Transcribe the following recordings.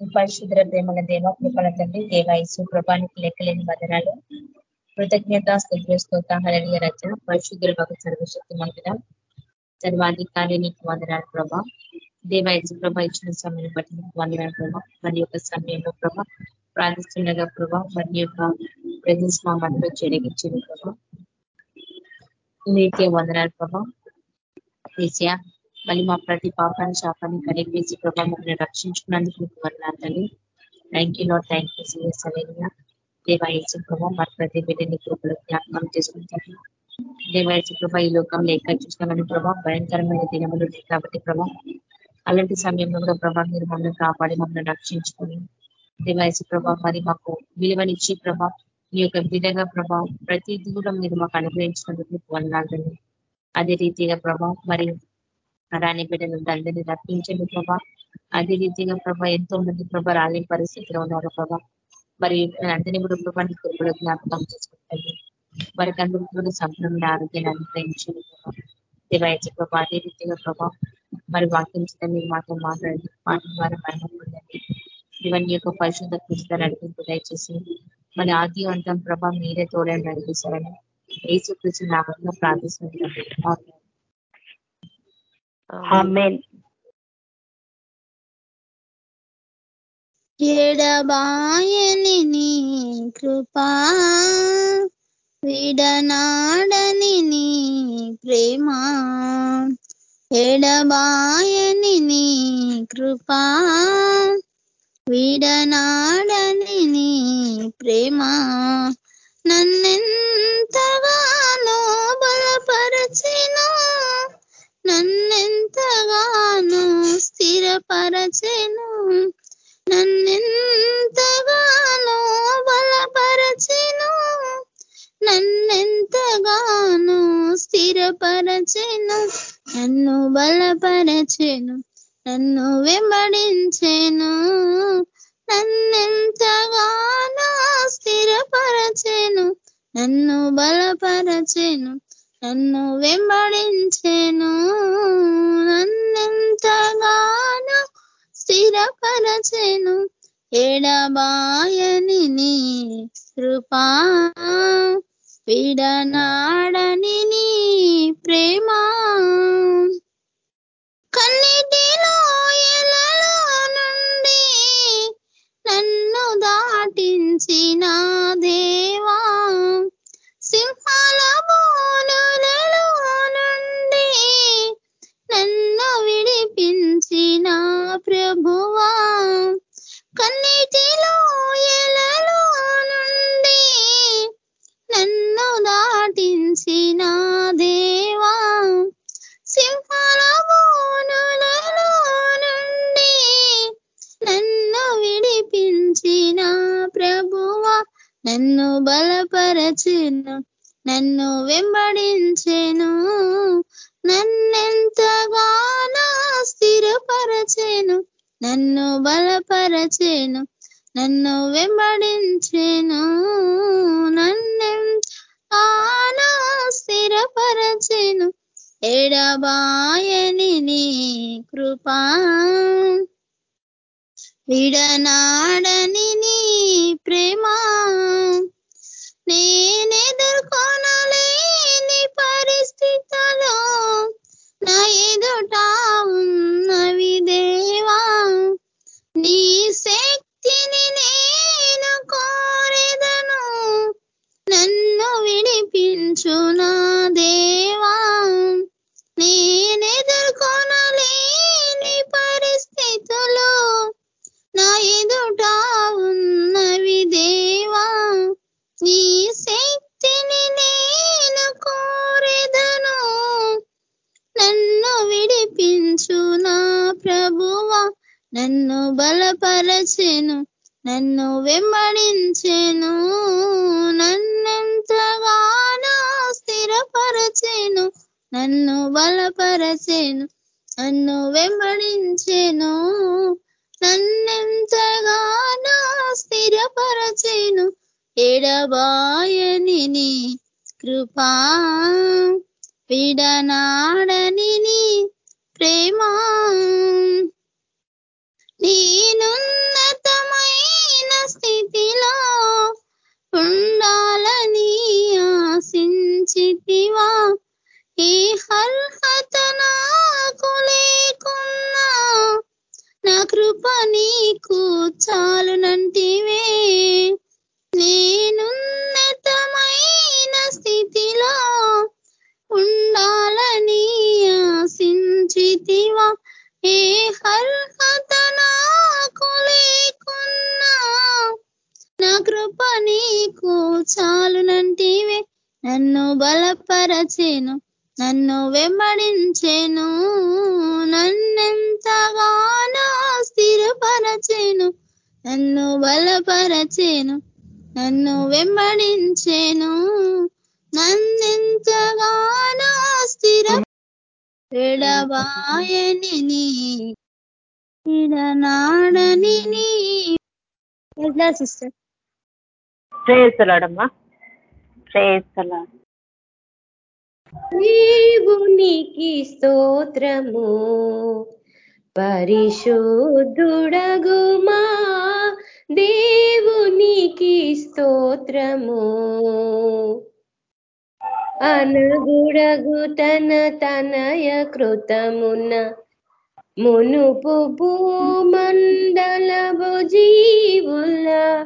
పరిశుద్ర ప్రేమల దేవ కృపల తండ్రి దేవాయసు ప్రభానికి లెక్కలేని వదనాలు. కృతజ్ఞత స్తోత్ర హరణీయ రచ పరిశుద్ధుల ఒక సర్వశక్తి మందిరం సర్వాధికారి నీకు వందనాలు ప్రభా. దేవాయసు ప్రభ ఇచ్చిన సమయం బట్టి నీకు వందనాలు ప్రభా. మరి యొక్క సమయంలో ప్రభ. ప్రార్థిస్తుండగా ప్రభా. మరి యొక్క ప్రజెన్స్ మా మనలో చెరగించిన ప్రభా. నీకే వందనాలు ప్రభా. మళ్ళీ మా ప్రతి పాపాన్ని శాపాన్ని కనిపించి ప్రభావ మమ్మల్ని రక్షించుకున్నందుకు వందనాలు. తల్లి thank you lord thank you CS అలేనియా దేవాయసు ప్రభావ మరి ప్రతి బిడ్డని కృపలు జ్ఞాపకం చేసుకుంటారు దేవాయసు ప్రభా ఈ లోకంలో ఎక్కడ చూసినామని ప్రభావ భయంకరమైన దినములు కాబట్టి ప్రభా అలాంటి సమయంలో కూడా ప్రభా మీరు మమ్మల్ని కాపాడి మమ్మల్ని రక్షించుకొని దేవాయసు ప్రభా మరి మాకు విలువనిచ్చి ప్రభా మీ యొక్క విధంగా ప్రభా ప్రతిదీ కూడా మీరు మాకు అనుగ్రహించినందుకు వందాలని అదే రీతిగా ప్రభా మరి రాని బిడ్డలు తండ్రిని రప్పించండి ప్రభా. అదే రీతిగా ప్రభా ఎంతో మంది ప్రభా రాలేని పరిస్థితిలో ఉన్నారు ప్రభా. మరి అందరినీ కూడా ప్రభాని కూడా జ్ఞాపకం చేసుకుంటుంది వారికి అందరికీ కూడా సంపూర్ణ ఆరోగ్యాన్ని అనుగ్రహించండి ప్రభా. దేవాయచ ప్రభా అదే రీతిగా ప్రభా మరి వాక్యం మీరు మాతో మాట్లాడండి. మాట ద్వారా మరణం పొందండి. ఇవన్నీ యొక్క పరిశుద్ధ కృషిత నడిపింపు దయచేసి మరి ఆది అంతం ప్రభా మీరే తోడని నడిపిస్తారని ఏసు కృషి నామంలో ప్రార్థిస్తున్నాం. ఎడబాయని నీ కృపా విడనాడని నీ ప్రేమ ఎడబాయని నీ కృపా విడనాడని నీ ప్రేమ. నన్నెంతగానో బలపరచినా నన్నెంతగానో స్థిరపరచెను. నన్నెంతగానో బలపరచెను. నన్నెంతగానో స్థిరపరచెను. నన్ను బలపరచెను. నన్ను వెంబడించెను. నన్నెంతగానో స్థిరపరచెను. నన్ను బలపరచెను. నన్ను వెంబడించెను నన్నెంతగానో స్థిరపరచెను. ఎడబాయని నీ కృపా విడనాడని నీ ప్రేమ. కన్నిటిలో ఎలలో నుండి నన్ను దాటించిన దేవా సింహాల బోనులలో నుండి నన్ను విడిపించిన ప్రభువా. కన్నీటిలో ఎలలో నుండి నన్ను దాటించిన దేవా. సింహాల బోనులలో నుండి నన్ను విడిపించిన ప్రభువా. నన్ను బలపరచును నన్ను వెంబడించెను నన్నెంతగానో స్థిరపరచెను నన్ను బలపరచెను నన్ను వెంబడించెను నన్నెంతగానో స్థిరపరచెను ఎడబాయని నీ కృపా. విడనాడని నీ ప్రేమ. నేనెదుర్కొనలేని పరిస్థితుల్లో నా ఎదుట ఉన్నవి దేవా. నీ శక్తిని నేను కోరెదను. నన్ను విడిపించు దేవా. ప్రభాయని కృపా విడనాడని ప్రేమా. నేనున్నతమైన స్థితిలో ఉండాలని ఆశించితివా. ఈ హర్హత నాకు లేకున్నా నా కృప నీకు చాలునంటివే నేనున్నతమైన స్థితిలో ఉండాలని ఆశించితివా. ఏ హర్హత నాకు లేకున్నా నా కృప నీకు చాలునంటివే. నన్ను బలపరచేను నన్ను వెంబడించేను నన్నెంతగానో స్థిరపరచేను నన్ను బలపరచేను. నన్ను వెంబడించేను. నన్నెంతగానో స్థిర ఎడబాయని నీ ఇడనాడని నీ ఎట్లా సిస్టర్. ప్రేస్తలాడమ్మా ప్రేస్తలా దేవునికి స్తోత్రము. పరిశుద్ధుడగుమా అనగుడగు తన తనయ కృతమున మునుపు భూమండలపు జీవుల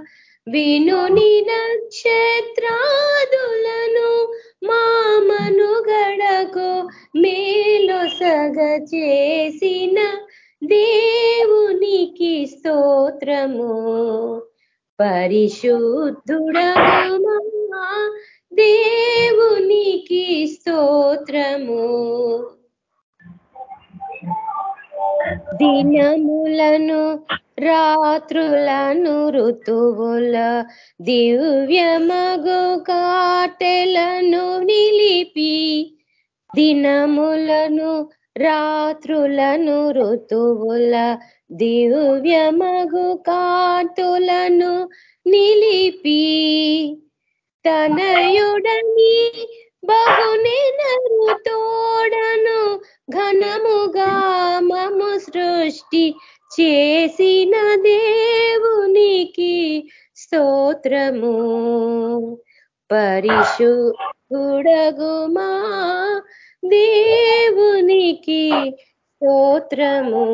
వినుని నక్షత్రాదులను మా మనుగడకు మేలొసగ చేసిన దేవునికి స్తోత్రము. పరిశుద్ధుడమా దేవునికి స్తోత్రము. దినములను రాత్రులను ఋతువుల దివ్యమగు కాటెలను నిలిపి దినములను రాత్రులను ఋతువుల దివ్యమగు కాటులను నిలిపి తనయుడని బహునినరు తోడను ఘనముగా మము సృష్టి చేసిన దేవునికి స్తోత్రము. పరిశుడగుమా దేవునికి స్తోత్రము.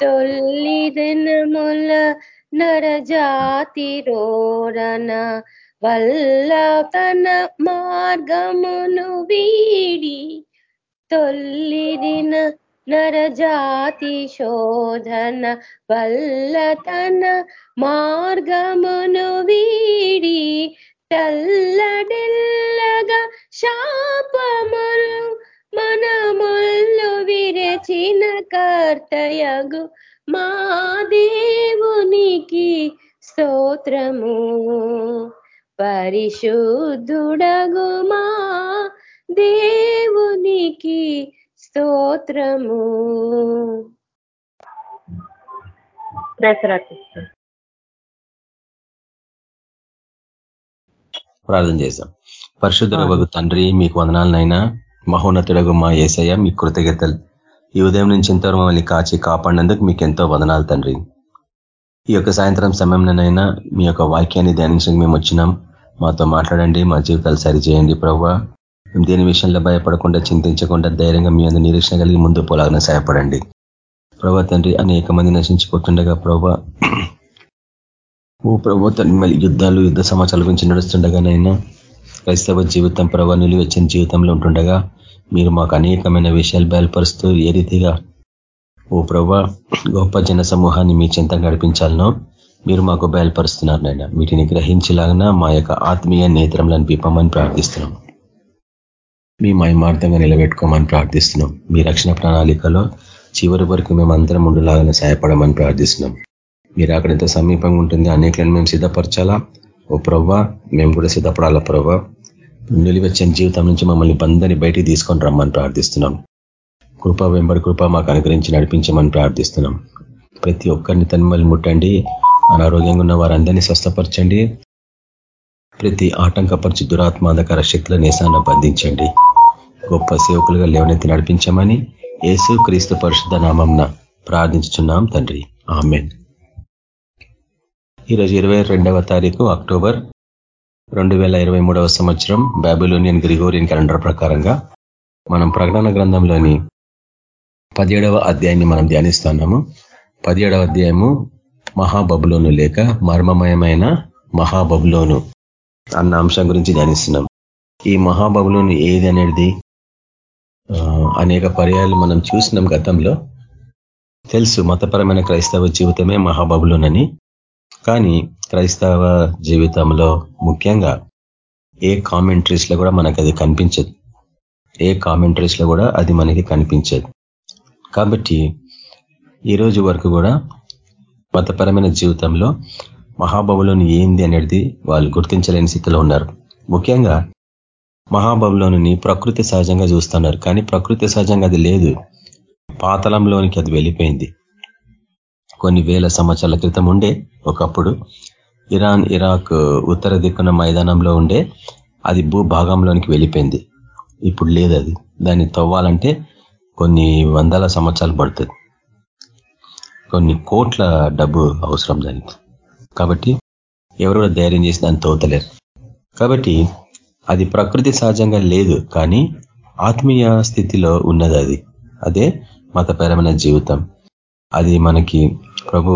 తొల్లి దినముల నరజాతి రోరణ వల్ల తన మార్గమును వీడి తొల్లిరిన నరజాతి శోధన వల్ల తన మార్గమును వీడి తల్లడెల్లగా శాపములు మనముళ్ళు విరచిన కర్తయగు మా దేవునికి స్తోత్రము. పరిశుద్ధుడగు మా దేవునికి స్తోత్రము. ప్రార్థన చేద్దాం పరిశుద్ధుల తండ్రి మీకు వందనాలనైనా మహోన్నతుడగు మా ఏసయ్య మీ కృతజ్ఞతలు ఈ ఉదయం నుంచి ఇంతవరకు మమ్మల్ని కాచి కాపాడినందుకు మీకు ఎంతో వదనాలు తండ్రి. ఈ యొక్క సాయంత్రం సమయంలోనైనా మీ యొక్క వాక్యాన్ని ధ్యానించడానికి మేము వచ్చినాం. మాతో మాట్లాడండి మా జీవితాలు సరిచేయండి ప్రవ్వ దేని విషయంలో భయపడకుండా చింతించకుండా ధైర్యంగా మీ అందరూ నిరీక్షణ కలిగి ముందు పోలాగిన సహాయపడండి. ప్రభా తండ్రి అనేక మంది నశించిపోతుండగా ప్రభా ఓ ప్రభు మళ్ళీ యుద్ధాలు యుద్ధ సమాచారాల గురించి నడుస్తుండగానైనా క్రైస్తవ జీవితం ప్రభా నిలువెచ్చిన జీవితంలో ఉంటుండగా మీరు మాకు అనేకమైన విషయాలు బయలుపరుస్తూ ఏ రీతిగా ఓ ప్రభా గొప్ప జన సమూహాన్ని మీ చింత గడిపించాలనో మీరు మాకు బయలుపరుస్తున్నారు నాయన. వీటిని గ్రహించేలాగా మా యొక్క ఆత్మీయ నేత్రంలను పిప్పమని ప్రార్థిస్తున్నాం. మీ మయమార్థంగా నిలబెట్టుకోమని ప్రార్థిస్తున్నాం. మీ రక్షణ ప్రణాళికలో చివరి వరకు మేము అందరం ఉండలాగానే సహాయపడమని ప్రార్థిస్తున్నాం. మీరు అక్కడ ఎంత సమీపంగా ఉంటుంది అనేకలను మేము సిద్ధపరచాలా? ఓ ప్రవ్వా మేము కూడా సిద్ధపడాలా ప్రవ్వా? నిలివచ్చిన జీవితం నుంచి మమ్మల్ని బందని బయటికి తీసుకొని రమ్మని ప్రార్థిస్తున్నాం. కృప వెంబడి కృప మాకు అనుగ్రహించి నడిపించమని ప్రార్థిస్తున్నాం. ప్రతి ఒక్కరిని తన్మల్ని ముట్టండి. అనారోగ్యంగా ఉన్న వారందరినీ స్వస్థపరచండి. ప్రతి ఆటంకపరిచి దురాత్మాంధకర శక్తుల నేసాన్ని బంధించండి. గొప్ప సేవకులుగా లేవనెత్తి నడిపించమని యేసు క్రీస్తు పరిశుద్ధ నామంన ప్రార్థించుతున్నాం తండ్రి. ఆమెన్. ఈరోజు ఇరవై రెండవ తారీఖు అక్టోబర్ రెండు వేల ఇరవై మూడవ సంవత్సరం బ్యాబిలోనియన్ గ్రిగోరియన్ క్యాలెండర్ ప్రకారంగా మనం ప్రకటన గ్రంథంలోని పదిహేడవ అధ్యాయాన్ని మనం ధ్యానిస్తున్నాము. పదిహేడవ అధ్యాయము మహాబబులోను లేక మర్మమయమైన మహాబబులోను అన్న అంశం గురించి ధ్యానిస్తున్నాం. ఈ మహాబబులోను ఏది అనేది అనేక పర్యాలు మనం చూసినాం గతంలో. తెలుసు మతపరమైన క్రైస్తవ జీవితమే మహాబబులోనని. కానీ క్రైస్తవ జీవితంలో ముఖ్యంగా ఏ కామెంటరీస్లో కూడా మనకు అది కనిపించదు. ఏ కామెంటరీస్లో కూడా అది మనకి కనిపించదు. కాబట్టి ఈ రోజు వరకు కూడా మతపరమైన జీవితంలో మహాబబులోని ఏంది అనేది వాళ్ళు గుర్తించలేని స్థితిలో ఉన్నారు. ముఖ్యంగా మహాబబులోని ప్రకృతి సహజంగా చూస్తున్నారు. కానీ ప్రకృతి సహజంగా అది లేదు. పాతలంలోనికి అది వెళ్ళిపోయింది. కొన్ని వేల సంవత్సరాల క్రితం ఉండే ఒకప్పుడు ఇరాన్ ఇరాక్ ఉత్తర దిక్కున మైదానంలో ఉండే అది భూభాగంలోనికి వెళ్ళిపోయింది. ఇప్పుడు లేదు అది. దాన్ని తవ్వాలంటే కొన్ని వందల సంవత్సరాలు పడుతుంది. కొన్ని కోట్ల డబ్బు అవసరం దానికి. కాబట్టి ఎవరు ధైర్యం చేసి దాన్ని తోతలేరు కాబట్టి అది ప్రకృతి సహజంగా లేదు కానీ ఆత్మీయ స్థితిలో ఉన్నది అది. అదే మతపరమైన జీవితం. అది మనకి ప్రభు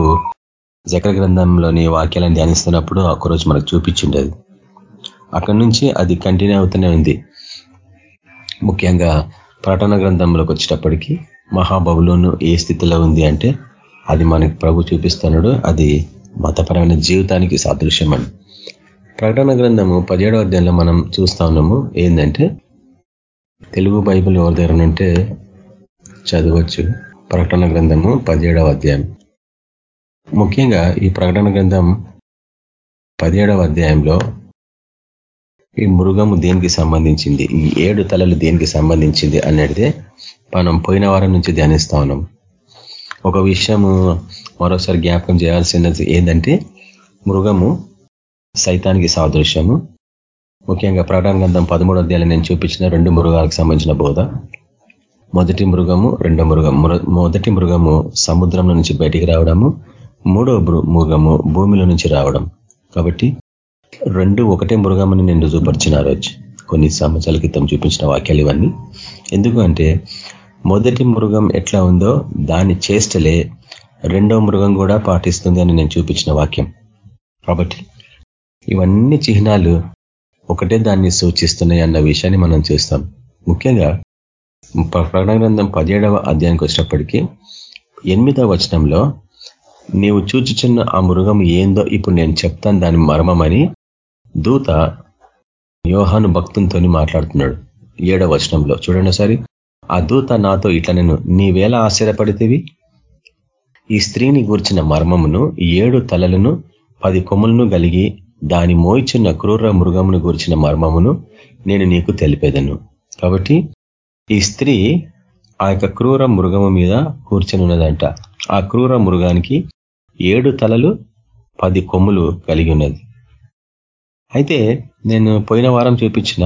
జకర గ్రంథంలోని వాక్యాలను ధ్యానిస్తున్నప్పుడు ఒకరోజు మనకు చూపించిండేది. అక్కడి నుంచి అది కంటిన్యూ అవుతూనే ఉంది. ముఖ్యంగా ప్రకటన గ్రంథంలోకి వచ్చేటప్పటికి మహాబబులోను ఏ స్థితిలో ఉంది అంటే అది మనకి ప్రభు చూపిస్తున్నాడు అది మతపరమైన జీవితానికి సాదృశ్యం అని ప్రకటన గ్రంథము పదిహేడవ అధ్యాయంలో మనం చూస్తా ఉన్నాము ఏంటంటే తెలుగు బైబిల్ ఎవరి దగ్గర ఉంటే చదవచ్చు? ప్రకటన గ్రంథము పదిహేడవ అధ్యాయం. ముఖ్యంగా ఈ ప్రకటన గ్రంథం పదిహేడవ అధ్యాయంలో ఈ మృగము దేనికి సంబంధించింది? ఈ ఏడు తలలు దేనికి సంబంధించింది అనేది మనం పోయిన వారం నుంచి ధ్యానిస్తా ఉన్నాం. ఒక విషయము మరోసారి జ్ఞాపకం చేయాల్సినది ఏంటంటే మృగము సైతానికి సాదృశ్యము. ముఖ్యంగా ప్రకటన గ్రంథం పదమూడు అధ్యాయులు నేను చూపించిన రెండు మృగాలకు సంబంధించిన బోధ. మొదటి మృగము రెండో మృగం మొదటి మృగము సముద్రం నుంచి బయటికి రావడము మూడో మృగము భూమిలో నుంచి రావడం. కాబట్టి రెండు ఒకటే మృగమని నేను రుజువుపరిచిన రోజు. కొన్ని సంవత్సరాల క్రితం చూపించిన వాక్యాలు ఇవన్నీ. ఎందుకు అంటే మొదటి మృగం ఎట్లా ఉందో దాని చేష్టలే రెండో మృగం కూడా పాటిస్తుంది అని నేను చూపించిన వాక్యం. కాబట్టి ఇవన్నీ చిహ్నాలు ఒకటే దాన్ని సూచిస్తున్నాయి అన్న విషయాన్ని మనం చూస్తాం. ముఖ్యంగా ప్రకటన గ్రంథం పదిహేడవ అధ్యాయానికి వచ్చినప్పటికీ ఎనిమిదవ వచనంలో నీవు చూచుచున్న ఆ మృగం ఏందో ఇప్పుడు నేను చెప్తాను దాని మర్మమని దూత యోహాను భక్తులతో మాట్లాడుతున్నాడు. ఏడవ వచనంలో. చూడండి ఒకసారి. ఆ దూత నాతో ఇట్లా నేను నీవేలా ఆశ్చర్యపడితేవి? ఈ స్త్రీని గూర్చిన మర్మమును ఏడు తలలను పది కొమ్ములను కలిగి దాని మోయిచున్న క్రూర మృగమును గూర్చిన మర్మమును నేను నీకు తెలిపేదను. కాబట్టి ఈ స్త్రీ ఆ యొక్క క్రూర మృగము మీద కూర్చొని ఉన్నదంట ఆ క్రూర మృగానికి ఏడు తలలు పది కొమ్ములు కలిగి ఉన్నది. అయితే నేను పోయిన వారం చూపించిన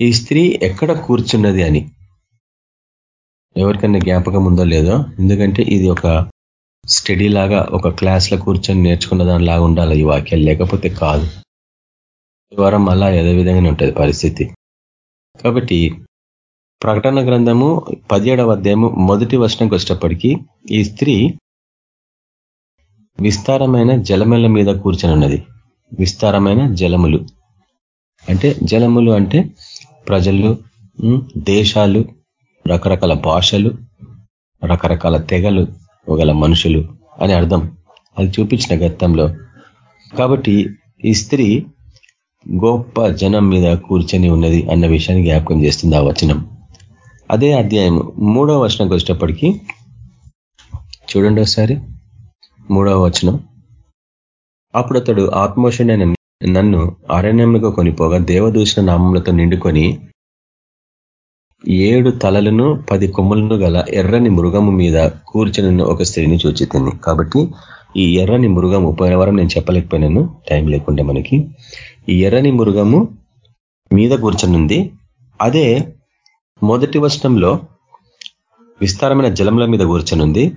ఈ స్త్రీ ఎక్కడ కూర్చున్నది అని. ఎవరికైనా జ్ఞాపకం ఉందో లేదో ఎందుకంటే ఇది ఒక స్టడీ లాగా ఒక క్లాస్లో కూర్చొని నేర్చుకున్న దానిలాగా ఉండాలి ఈ వాక్యాలు లేకపోతే కాదు. ఈ వారం అలా ఏదో విధంగానే ఉంటుంది పరిస్థితి. కాబట్టి ప్రకటన గ్రంథము పదిహేడవ అధ్యాయము మొదటి వర్షంకి వచ్చేటప్పటికీ ఈ స్త్రీ విస్తారమైన జలముల మీద కూర్చొని ఉన్నది విస్తారమైన జలములు. అంటే జలములు అంటే ప్రజలు దేశాలు రకరకాల భాషలు రకరకాల తెగలు గల మనుషులు అని అర్థం. అది చూపించిన గతంలో. కాబట్టి ఈ స్త్రీ గొప్ప జనం మీద కూర్చొని ఉన్నది అన్న విషయాన్ని జ్ఞాపకం చేస్తుంది ఆ వచనం. అదే అధ్యాయము. మూడవ వచనంకి వచ్చేటప్పటికీ చూడండి ఒకసారి. మూడవ వచనం. అప్పుడు అతడు ఆత్మోషణైన నన్ను అరణ్యంలో కొనిపోగా దేవదూషణ నామములతో నిండుకొని ఏడు తలలను పది కొమ్ములను గల ఎర్రని మృగము మీద కూర్చుని ఒక స్త్రీని చూచితుంది కాబట్టి ఈ ఎర్రని మృగము పోయిన వారం నేను చెప్పలేకపోయినాను టైం లేకుండా మనకి. ఈ ఎర్రని మృగము మీద కూర్చొనుంది. అదే మొదటి వచనంలో విస్తారమైన జలముల మీద కూర్చొనుంది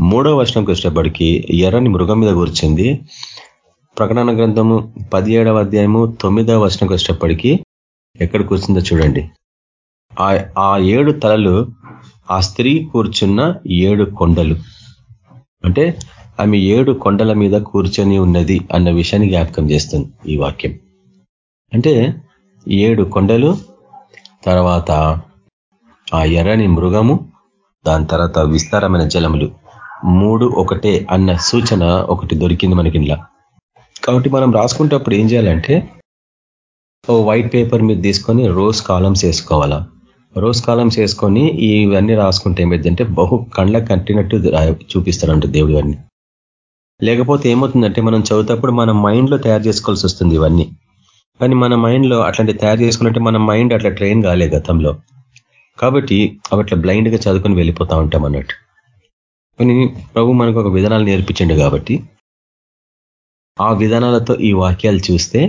మూడో వచనంకి వచ్చేటప్పటికి ఎర్రని మృగం మీద కూర్చుంది ప్రకటన గ్రంథము పదిహేడవ అధ్యాయము తొమ్మిదవ వచనంకి వచ్చేటప్పటికి ఎక్కడ కూర్చుందో చూడండి. ఆ ఏడు తలలు ఆ స్త్రీ కూర్చున్న ఏడు కొండలు. అంటే ఆమె ఏడు కొండల మీద కూర్చొని ఉన్నది అన్న విషయాన్ని జ్ఞాపకం చేస్తుంది ఈ వాక్యం. అంటే ఏడు కొండలు తర్వాత ఆ ఎర్రని మృగము దాని తర్వాత విస్తారమైన జలములు. మూడు ఒకటే అన్న సూచన ఒకటి దొరికింది మనకి ఇలా కాబట్టి మనం రాసుకుంటప్పుడు ఏం చేయాలంటే ఓ వైట్ పేపర్ మీద తీసుకొని రోజ్ కాలమ్స్ వేసుకోవాలా? రోజ్ కాలమ్స్ వేసుకొని ఇవన్నీ రాసుకుంటే ఏమైందంటే బహు కండ్ల కట్టినట్టు చూపిస్తారంట దేవుడు అన్ని లేకపోతే ఏమవుతుందంటే మనం చదువుతప్పుడు మన మైండ్లో తయారు చేసుకోవాల్సి వస్తుంది ఇవన్నీ. కానీ మన మైండ్లో అట్లాంటి తయారు చేసుకున్నట్టే మన మైండ్ అట్లా ట్రైన్ కాలే గతంలో. కాబట్టి అవి అట్లా బ్లైండ్గా చదువుకొని వెళ్ళిపోతా ఉంటాం అన్నట్టు. కానీ ప్రభు మనకు ఒక విధానాలు నేర్పించండు కాబట్టి ఆ విధానాలతో ఈ వాక్యాలు చూస్తే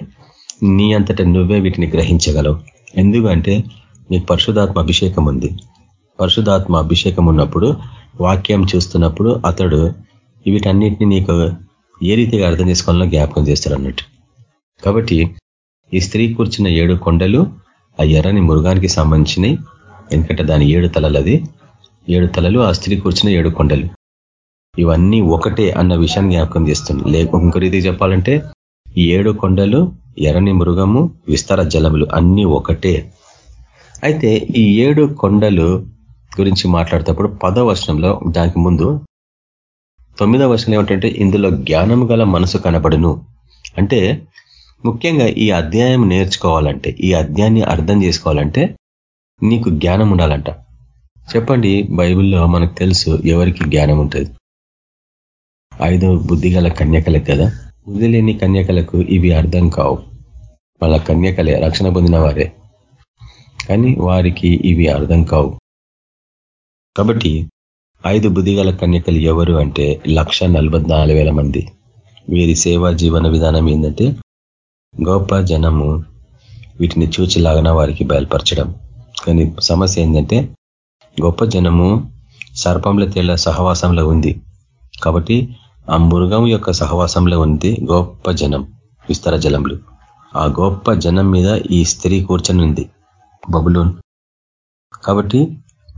నీ అంతటా నువ్వే వీటిని గ్రహించగలవు. ఎందుకంటే నీకు పరిశుధాత్మ అభిషేకం ఉంది. పరిశుధాత్మ అభిషేకం ఉన్నప్పుడు వాక్యం చూస్తున్నప్పుడు అతడు వీటన్నిటిని నీకు ఏ రీతిగా అర్థం చేసుకోవాలో జ్ఞాపకం చేస్తాడు అన్నట్టు. కాబట్టి ఈ స్త్రీ కూర్చున్న ఏడు కొండలు ఆ ఎర్రని మృగానికి సంబంధించినవి ఎందుకంటే దాని ఏడు తలలది ఏడు తలలు ఆ స్త్రీ కూర్చున్న ఏడు కొండలు. ఇవన్నీ ఒకటే అన్న విషయాన్ని జ్ఞాపకం చేస్తుంది. లేక ఇంకో రీతి చెప్పాలంటే ఈ ఏడు కొండలు ఎర్రని మృగము విస్తార జలములు అన్నీ ఒకటే. అయితే ఈ ఏడు కొండలు గురించి మాట్లాడేటప్పుడు పదో వర్షంలో దానికి ముందు తొమ్మిదో వర్షం ఏమిటంటే ఇందులో జ్ఞానం గల మనసు కనబడును. అంటే ముఖ్యంగా ఈ అధ్యాయం నేర్చుకోవాలంటే ఈ అధ్యాయాన్ని అర్థం చేసుకోవాలంటే నీకు జ్ఞానం ఉండాలంట. చెప్పండి బైబిల్లో మనకు తెలుసు ఎవరికి జ్ఞానం ఉంటుంది. ఐదు బుద్ధిగల కన్యకలకు కదా? బుద్ధి లేని కన్యకలకు ఇవి అర్థం కావు. వాళ్ళ కన్యకలే రక్షణ పొందిన వారే. కానీ వారికి ఇవి అర్థం కావు. కాబట్టి ఐదు బుద్ధిగల కన్యకలు ఎవరు అంటే లక్ష మంది. వీరి సేవా జీవన విధానం ఏంటంటే గొప్ప జనము వీటిని చూచిలాగన వారికి బయలుపరచడం. కానీ సమస్య ఏంటంటే గొప్ప జనము సర్పంల తేళ్ళ సహవాసంలో ఉంది. కాబట్టి ఆ మృగం యొక్క సహవాసంలో ఉంది గొప్ప జనం విస్తర జలములు. ఆ గొప్ప జనం మీద ఈ స్త్రీ కూర్చొని ఉంది బబులోన్. కాబట్టి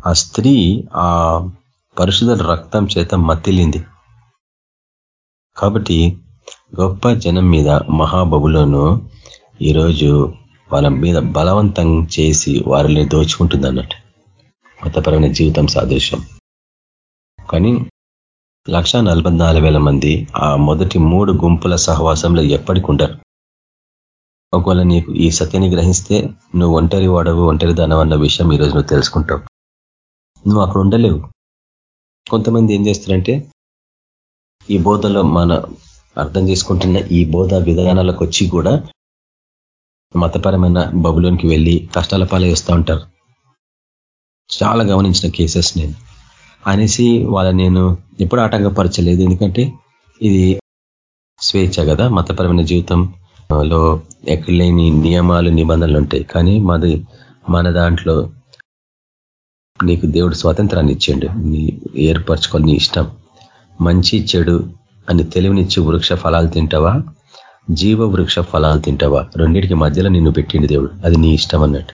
ఆ స్త్రీ ఆ పరిశుధ రక్తం చేత మత్తిలింది కాబట్టి గొప్ప జనం మీద మహాబబులోను ఈరోజు వాళ్ళ మీద బలవంతం చేసి వారిని దోచుకుంటుంది అన్నట్టు మతపరమైన జీవితం సాదృశ్యం. కానీ లక్ష మంది ఆ మొదటి మూడు గుంపుల సహవాసంలో ఎప్పటికి ఉండరు ఒకవేళ నీకు ఈ సత్యాన్ని గ్రహిస్తే నువ్వు ఒంటరి వాడవు ఒంటరి దానం అన్న విషయం ఈరోజు నువ్వు తెలుసుకుంటావు. నువ్వు అక్కడ ఉండలేవు. కొంతమంది ఏం చేస్తారంటే ఈ బోధలో మన అర్థం చేసుకుంటున్న ఈ బోధ విధానాలకు వచ్చి కూడా మతపరమైన బబులోనికి వెళ్ళి కష్టాల పాలు ఉంటారు. చాలా గమనించిన కేసెస్ నేను. అనేసి వాళ్ళ నేను ఎప్పుడు ఆటంకపరచలేదు ఎందుకంటే ఇది స్వేచ్ఛ కదా మతపరమైన జీవితంలో ఎక్కడ లేని నియమాలు నిబంధనలు ఉంటాయి. కానీ మాది మన దాంట్లో నీకు దేవుడు స్వాతంత్రాన్ని ఇచ్చిండు. నీ ఏర్పరచుకొని నీ ఇష్టం. మంచి చెడు అని తెలివినిచ్చి వృక్ష ఫలాలు తింటావా? జీవ వృక్ష ఫలాలు తింటావా? రెండింటికి మధ్యలో నిన్ను పెట్టిండు దేవుడు. అది నీ ఇష్టం అన్నట్టు.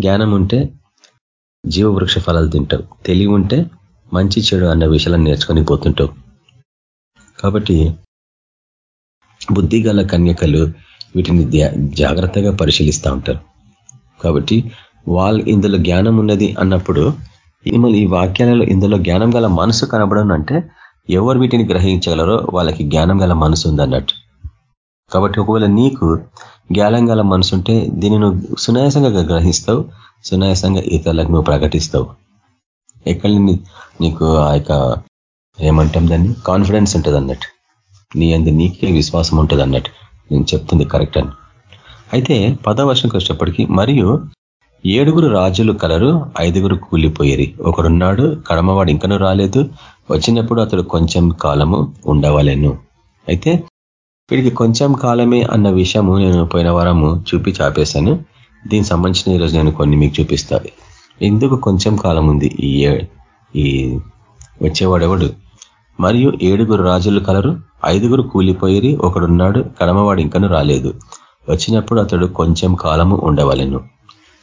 జ్ఞానం ఉంటే జీవ వృక్ష ఫలాలు తింటావు. తెలివి ఉంటే మంచి చెడు అన్న విషయాలను నేర్చుకొని పోతుంటావు. కాబట్టి బుద్ధిగల కన్యకలు వీటిని జాగ్రత్తగా పరిశీలిస్తూ ఉంటారు. కాబట్టి వాళ్ళు ఇందులో జ్ఞానం ఉన్నది అన్నప్పుడు ఈ వాక్యాలలో ఇందులో జ్ఞానం గల మనసు కనబడను అంటే ఎవరు వీటిని గ్రహించగలరో వాళ్ళకి జ్ఞానం గల మనసు ఉందన్నట్టు. కాబట్టి ఒకవేళ నీకు జ్ఞానం గల మనసు ఉంటే దీన్ని నువ్వు సునాయాసంగా గ్రహిస్తావు సునాయాసంగా ఇతరులకు నువ్వు ప్రకటిస్తావు. ఎక్కడ నీకు ఆ యొక్క ఏమంటాం దాన్ని? కాన్ఫిడెన్స్ ఉంటుంది అన్నట్టు. నీ అందు నీకే విశ్వాసం ఉంటుంది అన్నట్టు. నేను చెప్తుంది కరెక్ట్ అని. అయితే పదవర్షంకి వచ్చేప్పటికీ మరియు ఏడుగురు రాజులు కలరు ఐదుగురు కూలిపోయేరి. ఒకడున్నాడు కడమవాడు ఇంకనూ రాలేదు. వచ్చినప్పుడు అతడు కొంచెం కాలము ఉండవాలేను. అయితే వీడికి కొంచెం కాలమే అన్న విషయము నేను పోయిన వారము చూపి చాపేశాను. దీనికి సంబంధించిన ఈరోజు నేను కొన్ని మీకు చూపిస్తాను ఎందుకు కొంచెం కాలం ఉంది ఈ ఈ వచ్చేవాడెవడు? మరియు ఏడుగురు రాజులు కలరు ఐదుగురు కూలిపోయిరి ఒకడున్నాడు కడమవాడు ఇంకను రాలేదు. వచ్చినప్పుడు అతడు కొంచెం కాలము ఉండవలెను.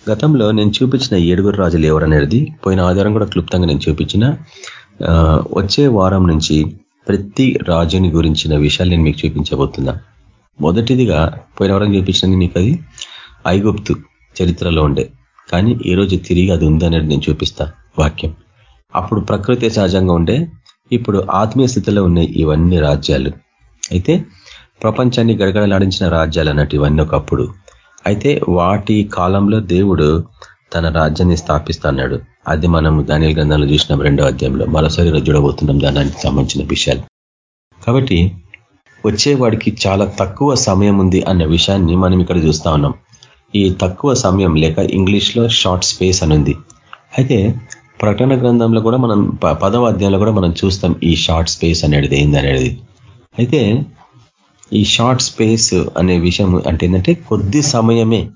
గతంలో నేను చూపించిన ఏడుగురు రాజులు ఎవరనేది పోయిన ఆధారం కూడా క్లుప్తంగా నేను చూపించిన వచ్చే వారం నుంచి ప్రతి రాజుని గురించిన విషయాలు నేను మీకు చూపించబోతున్నా. మొదటిదిగా పోయిన వారం చూపించిన మీకు అది? ఐగుప్తు చరిత్రలో ఉండే. కానీ ఈ రోజు తిరిగి అది ఉందనేది నేను చూపిస్తా. వాక్యం. అప్పుడు ప్రకృతి సహజంగా ఉండే ఇప్పుడు ఆత్మీయ స్థితిలో ఉన్నాయి ఇవన్నీ రాజ్యాలు. అయితే ప్రపంచాన్ని గడగడలాడించిన రాజ్యాలు అన్నట్టు ఇవన్నీ ఒకప్పుడు. అయితే వాటి కాలంలో దేవుడు తన రాజ్యాన్ని స్థాపిస్తున్నాడు అది మనం ధాన్యాల గ్రంథంలో చూసినాం రెండో అధ్యాయంలో. మరోసారి ఈరోజు చూడబోతున్నాం దానికి సంబంధించిన విషయాలు. కాబట్టి వచ్చేవాడికి చాలా తక్కువ సమయం ఉంది అన్న విషయాన్ని మనం ఇక్కడ చూస్తా ఉన్నాం. ఈ తక్కువ సమయం లేక ఇంగ్లీష్లో షార్ట్ స్పేస్ అని ఉంది. అయితే ప్రకటన గ్రంథంలో కూడా మనం ప- పదవ అధ్యాయంలో కూడా మనం చూస్తాం ఈ షార్ట్ స్పేస్ అనేది ఏందనేది అనేది అయితే ఈ షార్ట్ స్పేస్ అనే విషయం అంటే ఏంటంటే కొద్ది సమయమే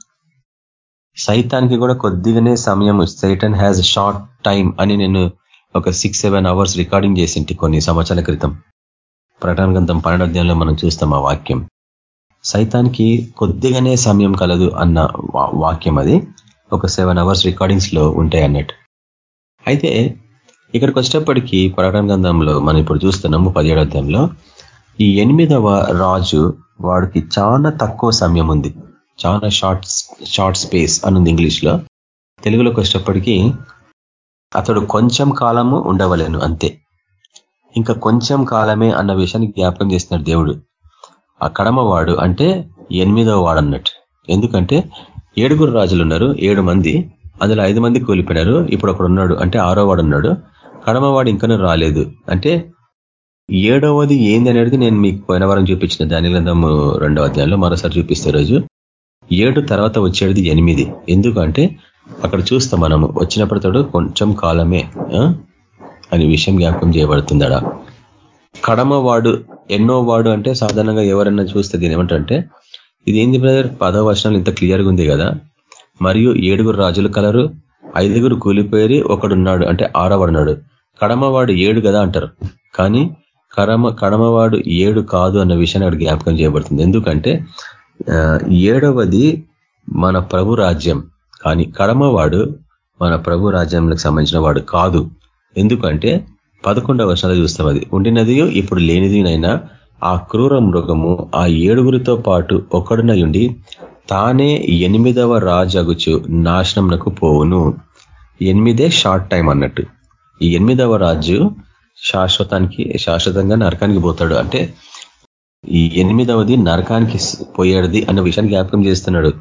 సైతానికి కూడా కొద్దిగానే సమయం సైటన్ హ్యాజ్ షార్ట్ టైం అని నేను ఒక సిక్స్ సెవెన్ అవర్స్ రికార్డింగ్ చేసింటి కొన్ని సంవత్సరాల క్రితం. ప్రకటన గ్రంథం పన్నెండు అధ్యాయంలో మనం చూస్తాం ఆ వాక్యం. సైతానికి కొద్దిగానే సమయం కలదు అన్న వా- వాక్యం అది. ఒక సెవెన్ అవర్స్ రికార్డింగ్స్లో ఉంటాయి అన్నట్టు. అయితే ఇక్కడికి వచ్చేటప్పటికీ ప్రకటన గ్రంథంలో మనం ఇప్పుడు చూస్తున్నాము పదిహేడు అధ్యాయంలో. ఈ ఎనిమిదవ రాజు వాడికి చాలా తక్కువ సమయం ఉంది. చాలా షార్ట్ షార్ట్ స్పేస్ అనుంది ఇంగ్లీష్లో. తెలుగులోకి వచ్చేటప్పటికీ అతడు కొంచెం కాలము ఉండవలేను అంతే. ఇంకా కొంచెం కాలమే అన్న విషయాన్ని జ్ఞాపకం చేస్తున్నాడు దేవుడు. ఆ కడమవాడు అంటే ఎనిమిదవ వాడు అన్నట్టు. ఎందుకంటే ఏడుగురు రాజులు ఉన్నారు ఏడు మంది. అందులో ఐదు మంది కూలిపోయినారు. ఇప్పుడు ఒకడు ఉన్నాడు అంటే ఆరో వాడు ఉన్నాడు. కడమవాడు ఇంకనూ రాలేదు. అంటే ఏడవది ఏంది అనేది నేను మీకు పోయిన వారం చూపించిన దాని గ్రంథము రెండవ అధ్యాయంలో మరోసారి చూపిస్తే రోజు. ఏడు తర్వాత వచ్చేది ఎనిమిది. ఎందుకంటే అక్కడ చూస్తాం మనము వచ్చినప్పటితోడు కొంచెం కాలమే అని అనే విషయం జ్ఞాపకం చేయబడుతుందడా కడమవాడు ఎన్నో వాడు అంటే సాధారణంగా ఎవరన్నా చూస్తే దీని ఏమంటే ఇది ఏంది బ్రదర్ పదవ ఇంత క్లియర్గా ఉంది కదా? మరియు ఏడుగురు రాజులు కలరు ఐదుగురు కూలిపోయి ఒకడున్నాడు అంటే ఆరవడున్నాడు. కడమవాడు ఏడు కదా అంటారు. కానీ కడమ కడమవాడు ఏడు కాదు అన్న విషయాన్ని అక్కడ జ్ఞాపకం చేయబడుతుంది. ఎందుకంటే ఏడవది మన ప్రభు రాజ్యం. కానీ కడమవాడు మన ప్రభు రాజ్యంకి సంబంధించిన వాడు కాదు. ఎందుకంటే పదకొండవ వర్షాలు చూస్తాం అది. ఉండినది ఇప్పుడు లేనిదినైనా ఆ క్రూర మృగము ఆ ఏడుగురితో పాటు ఒకడునయుండి తానే ఎనిమిదవ రాజగుచు నాశనంకు పోవును. ఎనిమిదే షార్ట్ టైం అన్నట్టు. ఈ ఎనిమిదవ రాజు శాశ్వతానికి శాశ్వతంగా నరకానికి పోతాడు. అంటే ఈ ఎనిమిదవది నరకానికి పోయేది అన్న విషయాన్ని జ్ఞాపకం చేస్తున్నాడు.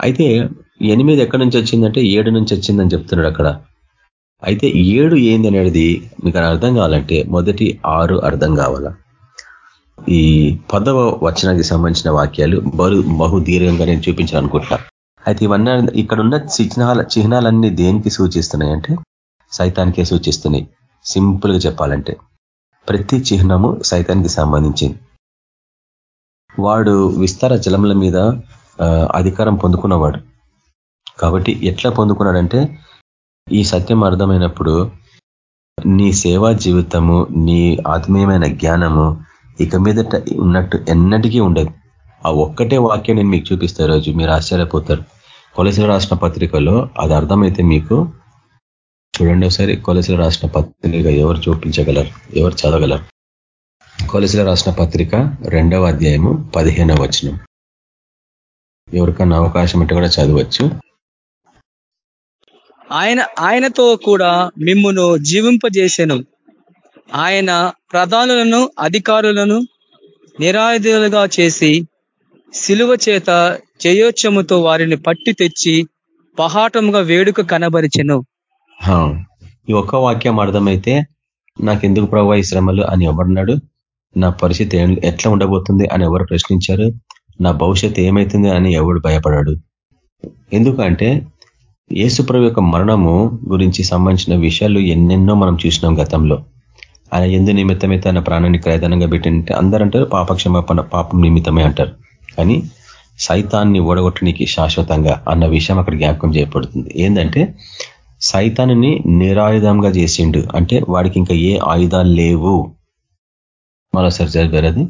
అయితే ఎనిమిది ఎక్కడి నుంచి వచ్చిందంటే ఏడు నుంచి వచ్చిందని చెప్తున్నాడు అక్కడ. అయితే ఏడు ఏంది అనేది మీకు అర్థం కావాలంటే మొదటి ఆరు అర్థం కావాలా? ఈ పదవ వచనానికి సంబంధించిన వాక్యాలు బరు బహు దీర్ఘంగా నేను చూపించాను అయితే ఇవన్నీ ఇక్కడ ఉన్న చిహ్నాల చిహ్నాలన్నీ దేనికి సూచిస్తున్నాయి అంటే? సైతానికే సూచిస్తున్నాయి. సింపుల్గా చెప్పాలంటే. ప్రతి చిహ్నము సైతానికి సంబంధించింది. వాడు విస్తార జలముల మీద అధికారం పొందుకున్నవాడు. కాబట్టి ఎట్లా పొందుకున్నాడంటే ఈ సత్యం అర్థమైనప్పుడు నీ సేవా జీవితము నీ ఆత్మీయమైన జ్ఞానము ఇక మీదట ఉన్నట్టు ఎన్నటికీ ఉండదు. ఆ ఒక్కటే వాక్యం నేను మీకు చూపిస్తే రోజు మీరు ఆశ్చర్యపోతారు. కొలసలు రాసిన పత్రికలో అది అర్థమైతే మీకు చూడండి ఒకసారి కొలసలు రాసిన పత్రిక ఎవరు చూపించగలరు ఎవరు చదవగలరు? కొలసిన రాసిన పత్రిక రెండవ అధ్యాయము పదిహేనవ వచనం. ఎవరికన్నా అవకాశం ఉంటే కూడా చదవచ్చు. ఆయన ఆయనతో కూడా మిమ్మును జీవింపజేసెను. ఆయన ప్రధానులను అధికారులను నిరాయుధులుగా చేసి సిలువ చేత జయోత్సముతో వారిని పట్టి తెచ్చి పహాటముగా వేడుక కనబరిచెను. ఈ ఒక్క వాక్యం అర్థమైతే నాకెందుకు ప్రభావ ఈ శ్రమలు అని ఎవరున్నాడు నా పరిస్థితి ఎట్లా ఉండబోతుంది అని ఎవరు ప్రశ్నించారు? నా భవిష్యత్తు ఏమైతుంది అని ఎవడు భయపడాడు? ఎందుకంటే యేసుప్రభు యొక్క మరణము గురించి సంబంధించిన విషయాలు ఎన్నెన్నో మనం చూసినాం గతంలో. ఆయన ఎందు నిమిత్తమే తన ప్రాణాన్ని క్రయదనంగా పెట్టింటే అందరూ అంటారు పాపక్షమాపణ పాపం నిమిత్తమే అంటారు. కానీ సైతాన్ని ఓడగొట్టడానికి శాశ్వతంగా అన్న విషయం అక్కడ జ్ఞాపకం చేయబడుతుంది. ఏంటంటే సైతాన్ని నిరాయుధంగా చేసిండు. అంటే వాడికి ఇంకా ఏ ఆయుధాలు లేవు. మరోసారి చదివారు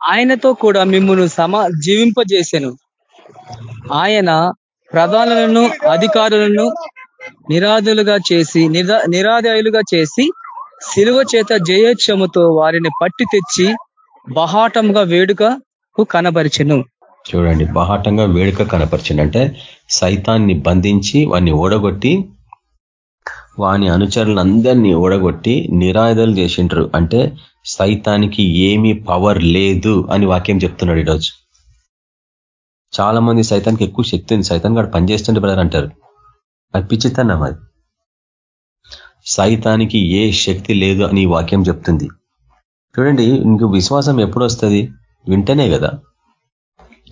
ఆయనతో కూడా మిమ్మును సమా జీవింపజేసెను. ఆయన ప్రధానులను అధికారులను నిరాధులుగా చేసి నిరాదాయులుగా చేసి శిలువ చేత జయోత్సముతో వారిని పట్టి తెచ్చి బహాటంగా వేడుకకు కనబరిచెను. చూడండి బహాటంగా వేడుక కనపరిచిండు అంటే సైతాన్ని బంధించి వాడిని ఓడగొట్టి వాని అనుచరులందరినీ ఓడగొట్టి నిరాయుధలు చేసిండ్రు. అంటే సైతానికి ఏమీ పవర్ లేదు అని వాక్యం చెప్తున్నాడు ఈరోజు. చాలా మంది సైతానికి ఎక్కువ శక్తి ఉంది. సైతాన్ గారు పనిచేస్తుంటే బ్రదర్ అంటారు. అది పిచ్చితనం అది. సైతానికి ఏ శక్తి లేదు అని వాక్యం చెప్తుంది. చూడండి ఇంక విశ్వాసం ఎప్పుడు వస్తుంది వింటేనే కదా.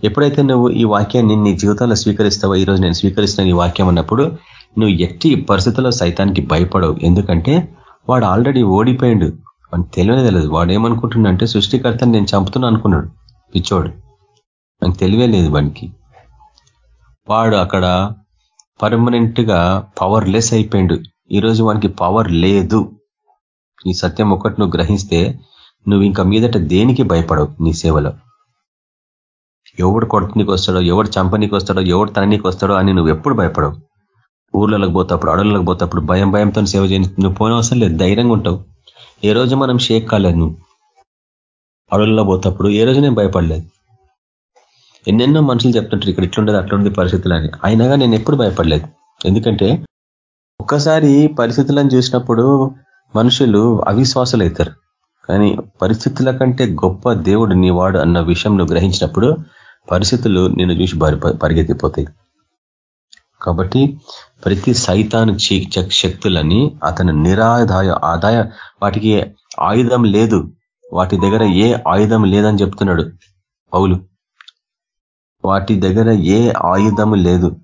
ఎప్పుడైతే నువ్వు ఈ వాక్యాన్ని నీ జీవితంలో స్వీకరిస్తావో ఈరోజు నేను స్వీకరిస్తున్నాను ఈ వాక్యం అన్నప్పుడు నువ్వు ఎట్టి పరిస్థితుల్లో సైతానికి భయపడవు. ఎందుకంటే వాడు ఆల్రెడీ ఓడిపోయిండు. అని తెలియనే తెలియదు. వాడు ఏమనుకుంటున్నాడంటే సృష్టికర్తని నేను చంపుతున్నా అనుకున్నాడు. పిచ్చోడు. నాకు తెలివే లేదు వానికి. వాడు అక్కడ పర్మనెంట్గా పవర్లెస్ అయిపోయిండు. ఈరోజు వానికి పవర్ లేదు. ఈ సత్యం ఒకటి నువ్వు గ్రహిస్తే నువ్వు ఇంకా మీదట దేనికి భయపడవు నీ సేవలో? ఎవడు కొడుతునికి వస్తాడో ఎవడు చంపనీకి వస్తాడో ఎవడు తననీకి వస్తాడో అని నువ్వు ఎప్పుడు భయపడవు. ఊర్లలోకి పోతప్పుడు అడవులకు పోతప్పుడు భయం భయంతో సేవ చేయ నువ్వు పోనవసరం లేదు ధైర్యంగా ఉంటావు. ఏ రోజు మనం షేక్ కాలేదు నువ్వు? అడవుల్లో పోతప్పుడు ఏ రోజు నేను భయపడలేదు? ఎన్నెన్నో మనుషులు చెప్తుంటారు ఇక్కడ ఇట్లుండదు అట్లుండదు పరిస్థితులు అని. అయినాగా నేను ఎప్పుడు భయపడలేదు. ఎందుకంటే ఒక్కసారి పరిస్థితులను చూసినప్పుడు మనుషులు అవిశ్వాసాలు అవుతారు. కానీ పరిస్థితుల కంటే గొప్ప దేవుడు నీవాడు అన్న విషయం నువ్వు గ్రహించినప్పుడు పరిస్థితులు నిన్ను చూసి పరిగెత్తిపోతాయి. కాబట్టి ప్రతి సైతాను శక్తులని అతను నిరాదాయ ఆదాయ వాటికి ఆయుధం లేదు. వాటి దగ్గర ఏ ఆయుధం లేదని చెప్తున్నాడు పౌలు. వాటి దగ్గర ఏ ఆయుధము లేదు.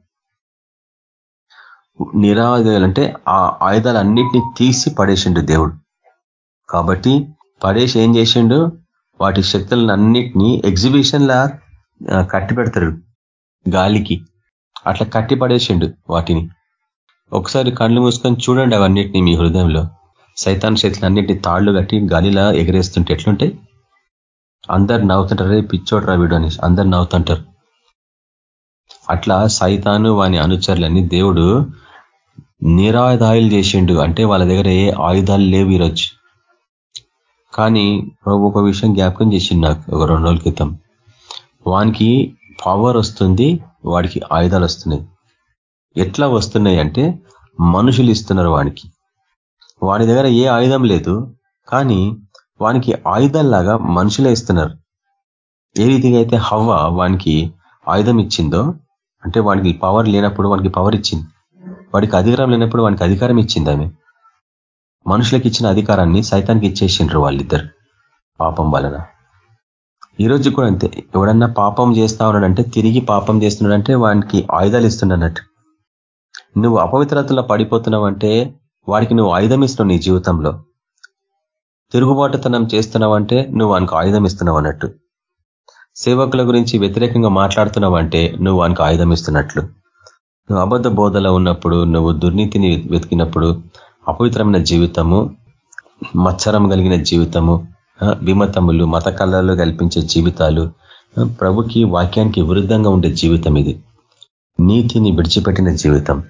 నిరాయుధాలు అంటే ఆ ఆయుధాలన్నింటినీ తీసి పడేసిండు దేవుడు. కాబట్టి పడేసి ఏం చేసిండు? వాటి శక్తులను అన్నిటినీ ఎగ్జిబిషన్లా కట్టి పెడతాడు గాలికి. అట్లా కట్టిపడేసిండు వాటిని. ఒకసారి కళ్ళు మూసుకొని చూడండి అవన్నిటిని మీ హృదయంలో. సైతాన్ చేతులన్నింటినీ తాళ్ళు కట్టి గాలిలా ఎగరేస్తుంటే ఎట్లుంటాయి? అందరు నవ్వుతుంటారు రే పిచ్చోడు రా వీడు అని అందరు నవ్వుతుంటారు. అట్లా సైతాను వాని అనుచరులని దేవుడు నిరాయుధాయులు చేసిండు. అంటే వాళ్ళ దగ్గర ఏ ఆయుధాలు లేవు ఈరోజు. కానీ ప్రభు ఒక విషయం జ్ఞాపకం చేసిండు నాకు ఒక రెండు రోజుల క్రితం. వానికి పవర్ వస్తుంది వాడికి ఆయుధాలు వస్తున్నాయి. ఎట్లా వస్తున్నాయి అంటే మనుషులు ఇస్తున్నారు వానికి. వాడి దగ్గర ఏ ఆయుధం లేదు కానీ వానికి ఆయుధాల్లాగా మనుషులే ఇస్తున్నారు. ఏ రీతిగా అయితే హవ్వ వానికి ఆయుధం ఇచ్చిందో అంటే వానికి పవర్ లేనప్పుడు వానికి పవర్ ఇచ్చింది. వాడికి అధికారం లేనప్పుడు వానికి అధికారం ఇచ్చింది ఆమె. మనుషులకు ఇచ్చిన అధికారాన్ని సైతానికి ఇచ్చేసిండ్రు వాళ్ళిద్దరు. పాపం వలన. ఈరోజు కూడా అంతే. ఎవడన్నా పాపం చేస్తా ఉన్నాడంటే తిరిగి పాపం చేస్తున్నాడంటే వానికి ఆయుధాలు ఇస్తున్నట్టు నువ్వు అపవిత్రతలో పడిపోతున్నావు అంటే వాడికి నువ్వు ఆయుధం ఇస్తున్నావు నీ జీవితంలో. తిరుగుబాటుతనం చేస్తున్నావంటే నువ్వు వానికి ఆయుధం ఇస్తున్నావు అన్నట్టు. సేవకుల గురించి వ్యతిరేకంగా మాట్లాడుతున్నావంటే నువ్వు వానికి ఆయుధం ఇస్తున్నట్లు. నువ్వు అబద్ధ బోధలో ఉన్నప్పుడు నువ్వు దుర్నీతిని వెతికినప్పుడు అపవిత్రమైన జీవితము మచ్చరం కలిగిన జీవితము విమతములు మత కళలు కల్పించే జీవితాలు ప్రభుకి వాక్యానికి విరుద్ధంగా ఉండే జీవితం ఇది. నీతిని విడిచిపెట్టిన జీవితం.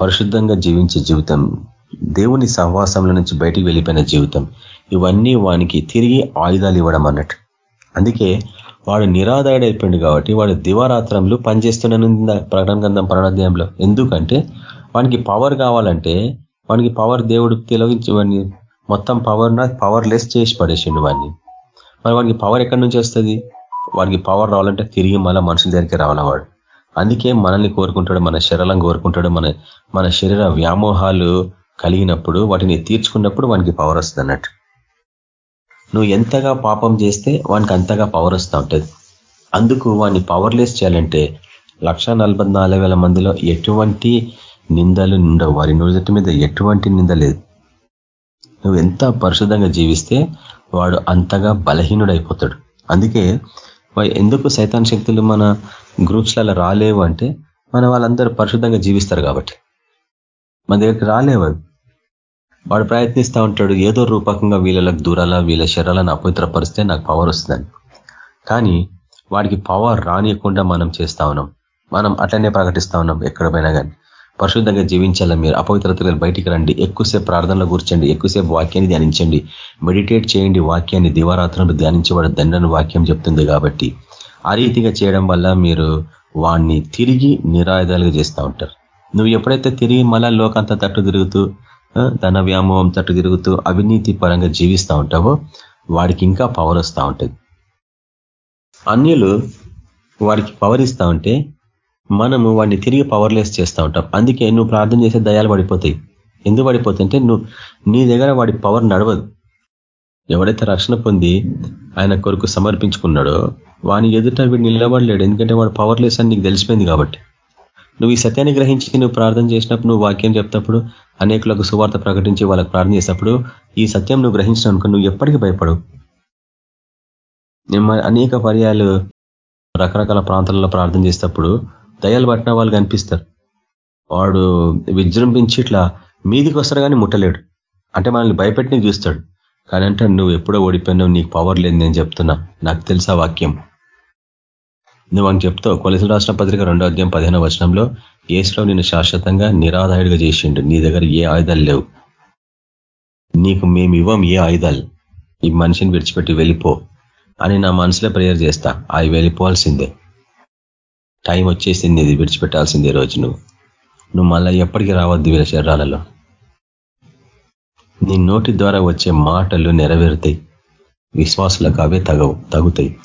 పరిశుద్ధంగా జీవించే జీవితం. దేవుని సహవాసంలో నుంచి బయటికి వెళ్ళిపోయిన జీవితం. ఇవన్నీ వానికి తిరిగి ఆయుధాలు ఇవ్వడం అన్నట్టు. అందుకే వాడు నిరాదాయుడైపోయింది కాబట్టి వాడు దివారాత్రంలో పనిచేస్తున్న ప్రకటన గంధం ప్రణాధ్యాయంలో ఎందుకంటే వానికి పవర్ కావాలంటే వానికి పవర్ దేవుడు తెలవించి వాడిని మొత్తం పవర్ పవర్లెస్ చేసి పడేసిండు వాడిని మరి వాడికి పవర్ ఎక్కడి నుంచి వస్తుంది? వాడికి పవర్ రావాలంటే తిరిగి మళ్ళీ మనుషుల దగ్గరికి రావాలవాడు అందుకే మనల్ని కోరుకుంటాడు మన శరీరం కోరుకుంటాడు మన మన శరీర వ్యామోహాలు కలిగినప్పుడు వాటిని తీర్చుకున్నప్పుడు వానికి పవర్ వస్తుంది అన్నట్టు. నువ్వు ఎంతగా పాపం చేస్తే వానికి అంతగా పవర్ వస్తూ ఉంటుంది. అందుకు వాడిని పవర్లెస్ చేయాలంటే లక్ష మందిలో ఎటువంటి నిందలు ఉండవు వారి నుదుటి మీద ఎటువంటి నింద లేదు. నువ్వు ఎంత పరిశుద్ధంగా జీవిస్తే వాడు అంతగా బలహీనుడైపోతాడు. అందుకే ఎందుకు సైతాన్ శక్తులు మన గ్రూప్స్లలో రాలేవు అంటే మన వాళ్ళందరూ పరిశుద్ధంగా జీవిస్తారు కాబట్టి. మన దగ్గరికి రాలేవు వాడు ప్రయత్నిస్తూ ఉంటాడు ఏదో రూపకంగా వీళ్ళకి దూరాల వీళ్ళ శరీరాలను అపవిత్రపరిస్తే నాకు పవర్ వస్తుందని. కానీ వాడికి పవర్ రానియకుండా మనం చేస్తా ఉన్నాం. మనం అట్లనే ప్రకటిస్తా ఉన్నాం ఎక్కడ పోయినా కానీ పరిశుద్ధంగా జీవించాలని మీరు? అపవిత్రతలు బయటికి రండి. ఎక్కువసేపు ప్రార్థనలో కూర్చోండి. ఎక్కువసేపు వాక్యాన్ని ధ్యానించండి. మెడిటేట్ చేయండి వాక్యాన్ని. దివారాత్రులు ధ్యానించబడ దండను వాక్యం చెప్తుంది కాబట్టి. ఆ రీతిగా చేయడం వల్ల మీరు వాణ్ణి తిరిగి నిరాయుధాలుగా చేస్తూ ఉంటారు. నువ్వు ఎప్పుడైతే తిరిగి మళ్ళా లోకంతా తట్టు తిరుగుతూ ధన వ్యామోహం తట్టు తిరుగుతూ అవినీతి పరంగా జీవిస్తూ ఉంటావో వాడికి ఇంకా పవర్ వస్తూ ఉంటుంది. అన్యులు వాడికి పవర్ ఇస్తూ ఉంటే మనము వాడిని తిరిగి పవర్లెస్ చేస్తూ ఉంటాం. అందుకే నువ్వు ప్రార్థన చేసే దయాలు పడిపోతాయి. ఎందుకు పడిపోతుంటే నువ్వు నీ దగ్గర వాడి పవర్ నడవదు. ఎవడైతే రక్షణ పొంది ఆయన కొరకు సమర్పించుకున్నాడో వాని ఎదుట వీడు నిలబడలేడు. ఎందుకంటే వాడు పవర్లెస్ అని నీకు తెలిసిపోయింది కాబట్టి. నువ్వు ఈ సత్యాన్ని గ్రహించి నువ్వు ప్రార్థన చేసినప్పుడు నువ్వు వాక్యం చెప్తప్పుడు అనేకులకు సువార్త ప్రకటించి వాళ్ళకి ప్రార్థన చేసినప్పుడు ఈ సత్యం నువ్వు గ్రహించిన అనుకో నువ్వు ఎప్పటికీ భయపడవు. అనేక పర్యాలు రకరకాల ప్రాంతాలలో ప్రార్థన చేసేటప్పుడు దయాలు పట్టిన వాళ్ళు కనిపిస్తారు. వాడు విజృంభించి ఇట్లా మీదికి వస్తారు కానీ ముట్టలేడు. అంటే మనల్ని భయపెట్టి చూస్తాడు. కానీ అంటే నువ్వు ఎప్పుడో ఓడిపోయినావు నీకు పవర్ లేదు నేను చెప్తున్నా. నాకు తెలుసా వాక్యం. నువ్వు అని చెప్తావు కొలసిన రాష్ట్ర పత్రిక రెండో అధ్యాయం పదిహేనో వచనంలో ఏసులో నిన్ను శాశ్వతంగా నిరాధాయుడిగా చేసిండు. నీ దగ్గర ఏ ఆయుధాలు లేవు. నీకు మేము ఇవ్వం ఏ ఆయుధాలు. ఈ మనిషిని విడిచిపెట్టి వెళ్ళిపో. అని నా మనసులో ప్రేయర్ చేస్తా. అవి వెళ్ళిపోవాల్సిందే టైం వచ్చేసింది ఇది విడిచిపెట్టాల్సిందే రోజు నువ్వు. నువ్వు మళ్ళీ ఎప్పటికీ రావద్దు వీళ్ళ శరీరాలలో. నీ నోటి ద్వారా వచ్చే మాటలు నెరవేరుతాయి. విశ్వాసులకు అవే తగవు తగుతాయి.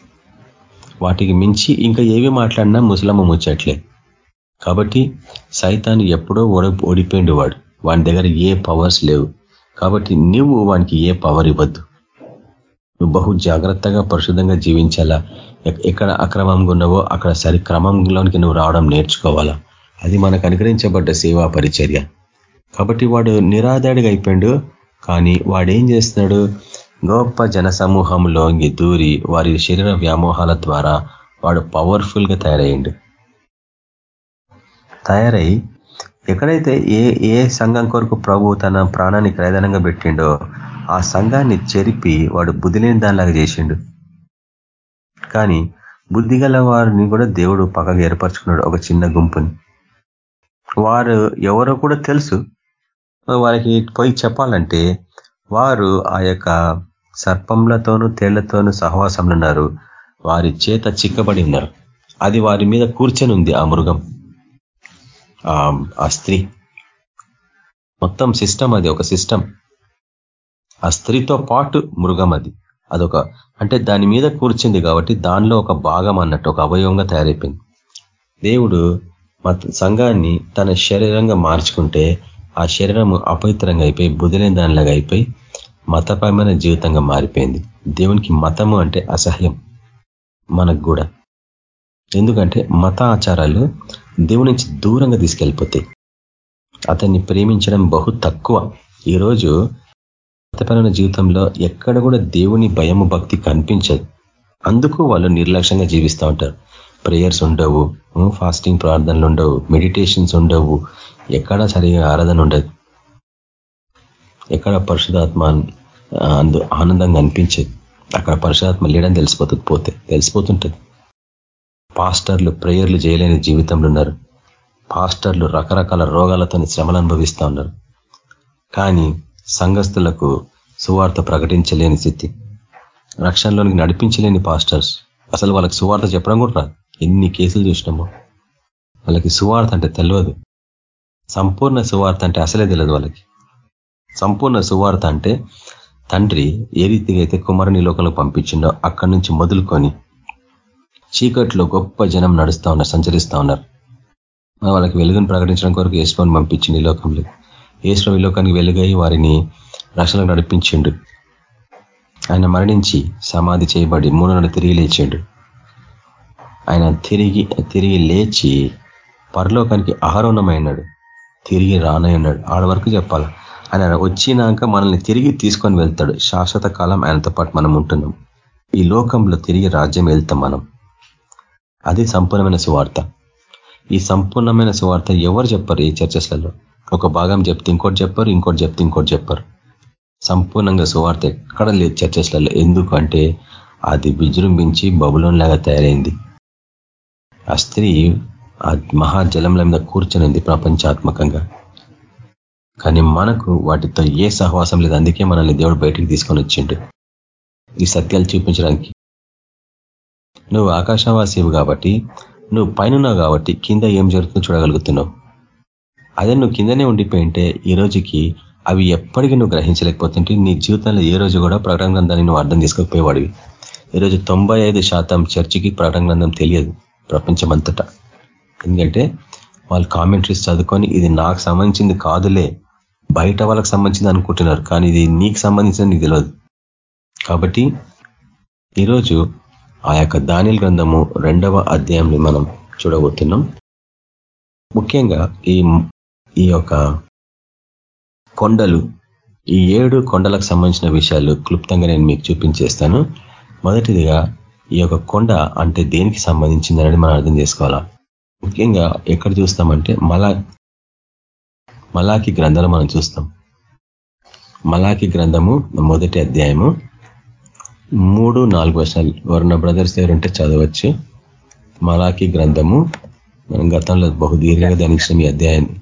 వాటికి మించి ఇంకా ఏవి మాట్లాడినా ముసలమ్మ ముచ్చట్లే. కాబట్టి సైతాన్ని ఎప్పుడో ఓడిపోయిండు వాడు. వాని దగ్గర ఏ పవర్స్ లేవు. కాబట్టి నువ్వు వానికి ఏ పవర్ ఇవ్వద్దు. నువ్వు బహు జాగ్రత్తగా పరిశుద్ధంగా జీవించాలా? ఎక్కడ అక్రమంగా ఉన్నావో అక్కడ సరి క్రమంలోనికి నువ్వు రావడం నేర్చుకోవాలా? అది మనకు అనుగ్రహించబడ్డ సేవా పరిచర్య. కాబట్టి వాడు నిరాధాడిగా అయిపోయాడు. కానీ వాడేం చేస్తున్నాడు? గొప్ప జన సమూహంలో దూరి వారి శరీర వ్యామోహాల ద్వారా వాడు పవర్ఫుల్గా తయారయ్యండు. తయారై ఎక్కడైతే ఏ ఏ సంఘం కొరకు ప్రభు తన ప్రాణాన్ని క్రయదనంగా పెట్టిండో ఆ సంఘాన్ని చెరిపి వాడు బుద్ధి లేని దానిలాగా చేసిండు. కానీ బుద్ధి వారిని కూడా దేవుడు పక్కగా ఏర్పరచుకున్నాడు ఒక చిన్న గుంపుని. వారు ఎవరో కూడా తెలుసు. వారికి పోయి చెప్పాలంటే వారు ఆ యొక్క సర్పంలతోనూ తేళ్ళతోనూ సహవాసంలో ఉన్నారు వారి చేత చిక్కబడి ఉన్నారు. అది వారి మీద కూర్చొని ఉంది ఆ మృగం. ఆ స్త్రీ. మొత్తం సిస్టమ్ అది ఒక సిస్టమ్. ఆ స్త్రీతో పాటు మృగం అది. అదొక అంటే దాని మీద కూర్చింది కాబట్టి దానిలో ఒక భాగం అన్నట్టు ఒక అవయవంగా తయారైపోయింది. దేవుడు సంఘాన్ని తన శరీరంగా మార్చుకుంటే ఆ శరీరం అపవిత్రంగా అయిపోయి బుధలేని దానిలాగా అయిపోయి మతపరమైన జీవితంగా మారిపోయింది. దేవునికి మతము అంటే అసహ్యం మనకు కూడా. ఎందుకంటే మత ఆచారాలు దేవుడి నుంచి దూరంగా తీసుకెళ్ళిపోతాయి. అతన్ని ప్రేమించడం బహు తక్కువ. ఈరోజు మతపరమైన జీవితంలో ఎక్కడ కూడా దేవుని భయము భక్తి కనిపించదు. అందుకు వాళ్ళు నిర్లక్ష్యంగా జీవిస్తూ ఉంటారు. ప్రేయర్స్ ఉండవు ఫాస్టింగ్ ప్రార్థనలు ఉండవు మెడిటేషన్స్ ఉండవు. ఎక్కడ సరిగా ఆరాధన ఉండదు. ఎక్కడ పరిశుధాత్మ అందు ఆనందంగా అనిపించేది అక్కడ పరిశుధాత్మ లేడని తెలిసిపోతుంది పోతే తెలిసిపోతుంటుంది. పాస్టర్లు ప్రేయర్లు చేయలేని జీవితంలో ఉన్నారు. పాస్టర్లు రకరకాల రోగాలతో శ్రమలు అనుభవిస్తూ ఉన్నారు. కానీ సంఘస్థులకు సువార్త ప్రకటించలేని స్థితి. రక్షణలోనికి నడిపించలేని పాస్టర్స్. అసలు వాళ్ళకి సువార్త చెప్పడం కూడా రాదు. ఎన్ని కేసులు చూసినామో. వాళ్ళకి సువార్త అంటే తెలియదు సంపూర్ణ సువార్త అంటే అసలే తెలియదు వాళ్ళకి. సంపూర్ణ సువార్త అంటే తండ్రి ఏ రీతిగా అయితే కుమారుని లోకంలో పంపించిండో అక్కడి నుంచి మొదలుకొని చీకట్లో గొప్ప జనం నడుస్తూ ఉన్నారు సంచరిస్తూ ఉన్నారు. వాళ్ళకి వెలుగును ప్రకటించడం కొరకు ఏసుకొని పంపించింది ఈ లోకంలో ఏసులో ఈ లోకానికి వెలుగై వారిని రక్షణకు నడిపించిండు. ఆయన మరణించి సమాధి చేయబడి మూడు నాడు తిరిగి లేచిండు. ఆయన తిరిగి తిరిగి లేచి పరలోకానికి ఆహారోన్నమైనాడు. తిరిగి రానయ్యన్నాడు ఆడ వరకు చెప్పాలి. ఆయన వచ్చినాక మనల్ని తిరిగి తీసుకొని వెళ్తాడు. శాశ్వత కాలం ఆయనతో పాటు మనం ఉంటున్నాం. ఈ లోకంలో తిరిగి రాజ్యం వెళ్తాం మనం. అది సంపూర్ణమైన సువార్త. ఈ సంపూర్ణమైన సువార్త ఎవరు చెప్పరు ఈ చర్చస్లలో? ఒక భాగం చెప్తే ఇంకోటి చెప్పారు ఇంకోటి చెప్తే ఇంకోటి చెప్పారు. సంపూర్ణంగా సువార్త ఎక్కడ లేదు చర్చస్లలో. ఎందుకంటే అది విజృంభించి బబులోన్ లాగా తయారైంది. ఆ స్త్రీ ఆ మహాజలంల మీద కూర్చొనింది ప్రపంచాత్మకంగా. కానీ మనకు వాటితో ఏ సహవాసం లేదు. అందుకే మనల్ని దేవుడు బయటికి తీసుకొని వచ్చిండు. ఈ సత్యాలు చూపించడానికి. నువ్వు ఆకాశవాసివు కాబట్టి నువ్వు పైన కాబట్టి కింద ఏం జరుగుతుందో చూడగలుగుతున్నావు. అదే నువ్వు కిందనే ఉండిపోయింటే ఈ రోజుకి అవి ఎప్పటికీ నువ్వు గ్రహించలేకపోతుంటే నీ జీవితంలో ఏ రోజు కూడా ప్రకటన గ్రంథాన్ని నువ్వు అర్థం చేసుకోకపోయేవాడివి. ఈరోజు తొంభై ఐదు శాతం చర్చికి ప్రకటన గ్రంథం తెలియదు ప్రపంచమంతటా. ఎందుకంటే వాళ్ళు కామెంటరీస్ చదువుకొని ఇది నాకు సంబంధించింది కాదులే బయట వాళ్ళకి సంబంధించింది అనుకుంటున్నారు కానీ ఇది నీకు సంబంధించిన నీకు తెలియదు. కాబట్టి ఈరోజు ఆ యొక్క దానిల్ గ్రంథము రెండవ అధ్యాయంని మనం చూడబోతున్నాం. ముఖ్యంగా ఈ ఈ యొక్క కొండలు ఈ ఏడు కొండలకు సంబంధించిన విషయాలు క్లుప్తంగా నేను మీకు చూపించేస్తాను. మొదటిదిగా ఈ యొక్క కొండ అంటే దేనికి సంబంధించింది మనం అర్థం చేసుకోవాలా? ముఖ్యంగా ఎక్కడ చూస్తామంటే మలా మలాకి గ్రంథాలు మనం చూస్తాం. మలాకి గ్రంథము మొదటి అధ్యాయము మూడు నాలుగు వర్షాలు ఎవరన్నా బ్రదర్స్ ఉంటే చదవచ్చు. మలాకి గ్రంథము మనం గతంలో బహుదీర్ఘంగా ధ్యానించిన ఈ అధ్యాయాన్ని.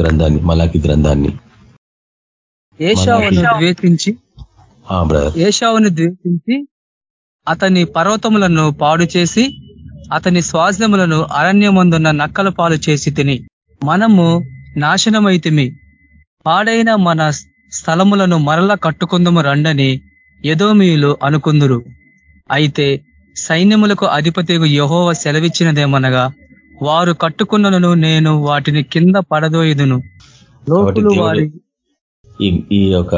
గ్రంథాన్ని మలాకి గ్రంథాన్ని. ఏషావును ద్వేషించి ఏషావును ద్వేషించి అతని పర్వతములను పాడు చేసి అతని స్వాస్థ్యములను అరణ్యమందున్న నక్కల పాలు చేసి తిని మనము నాశనమైతిమి. పాడైన మన స్థలములను మరల కట్టుకుందము రండని యదోమీయులు అనుకుందురు. అయితే సైన్యములకు అధిపతిగు యహోవ సెలవిచ్చినదేమనగా వారు కట్టుకున్నను నేను వాటిని కింద పడదోయుదును. వారి ఈ ఈ యొక్క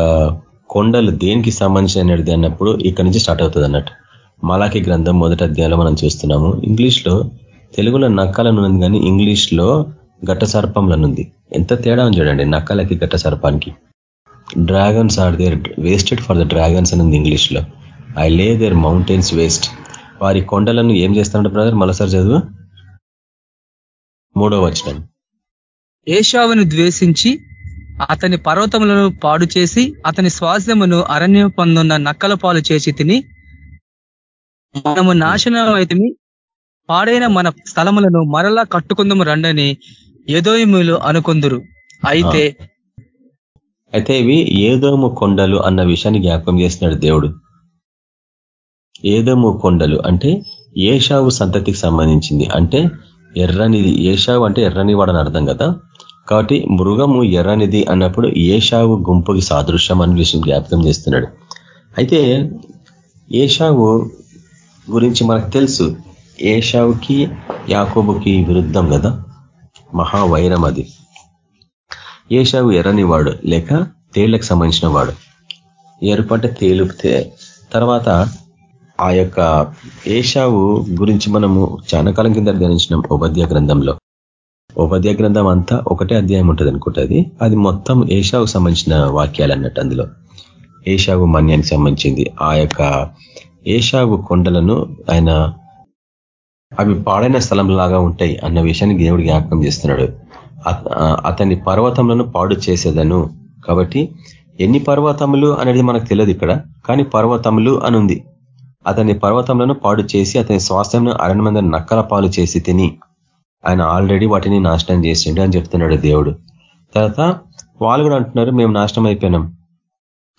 కొండలు దేనికి సంబంధించినది అన్నప్పుడు ఇక్కడ నుంచి స్టార్ట్ అవుతుంది అన్నట్టు. మలాకి గ్రంథం మొదటి అధ్యాయంలో మనం చూస్తున్నాము. ఇంగ్లీష్లో తెలుగులో నక్కలను ఉంది కానీ ఇంగ్లీష్లో ఘట్ట సర్పంలనుంది ఎంత తేడా చూడండి నక్కలకి ఘట్ట సర్పానికి dragons are there wasted for the dragons అని ఉంది ఇంగ్లీష్లో ఐ లే దేర్ మౌంటైన్స్ వేస్ట్. వారి కొండలను ఏం చేస్తారంటే బ్రదర్? మరోసారి చదువు. మూడో వచనం. ఏషావును ద్వేషించి అతని పర్వతములను పాడు చేసి అతని స్వాస్థ్యమును అరణ్యం పొందున్న నక్కల పాలు చేసి తిని మనము నాశనం అయితమి. పాడైన మన స్థలములను మరలా కట్టుకుందము రండని ఎదోయములు అనుకుందురు. అయితే అయితే ఇవి ఏదోము కొండలు అన్న విషయాన్ని జ్ఞాపకం చేస్తున్నాడు దేవుడు. ఏదోము కొండలు అంటే ఏషావు సంతతికి సంబంధించింది. అంటే ఎర్రనిది ఏషావు అంటే ఎర్రని వాడని అర్థం కదా? కాబట్టి మృగము ఎర్రనిది అన్నప్పుడు ఏషావు గుంపుకి సాదృశ్యం అనే విషయం జ్ఞాపకం చేస్తున్నాడు. అయితే ఏషావు గురించి మనకు తెలుసు. ఏషావుకి యాకోబుకి విరుద్ధం కదా? మహావైరం అది. ఏషావు ఎర్రని వాడు లేక తేళ్ళకు సంబంధించిన వాడు. ఎరుపంటే అంటే తర్వాత ఆ యొక్క ఏషావు గురించి మనము చాలా కాలం కింద ధ్యానించినాం ఉపాధ్యాయ గ్రంథంలో. ఉపాధ్యాయ గ్రంథం అంతా ఒకటే అధ్యాయం ఉంటుంది అనుకుంటుంది అది. మొత్తం ఏషావుకు సంబంధించిన వాక్యాలు అన్నట్టు అందులో. ఏషావు మన్యానికి సంబంధించింది. ఆ యొక్క ఏషావు కొండలను ఆయన అవి పాడైన స్థలం లాగా ఉంటాయి అన్న విషయాన్ని దేవుడు జ్ఞాపకం చేస్తున్నాడు. అతని పర్వతములను పాడు చేసేదను. కాబట్టి ఎన్ని పర్వతములు అనేది మనకు తెలియదు ఇక్కడ. కానీ పర్వతములు అని ఉంది అతని పర్వతములను పాడు చేసి అతని స్వాస్థ్యంను అరణ్యమంద నక్కల పాలు చేసి తిని ఆయన ఆల్రెడీ వాటిని నాశనం చేసిండు అని చెప్తున్నాడు దేవుడు. తర్వాత వాళ్ళు కూడా అంటున్నారు మేము నాశనం అయిపోయినాం.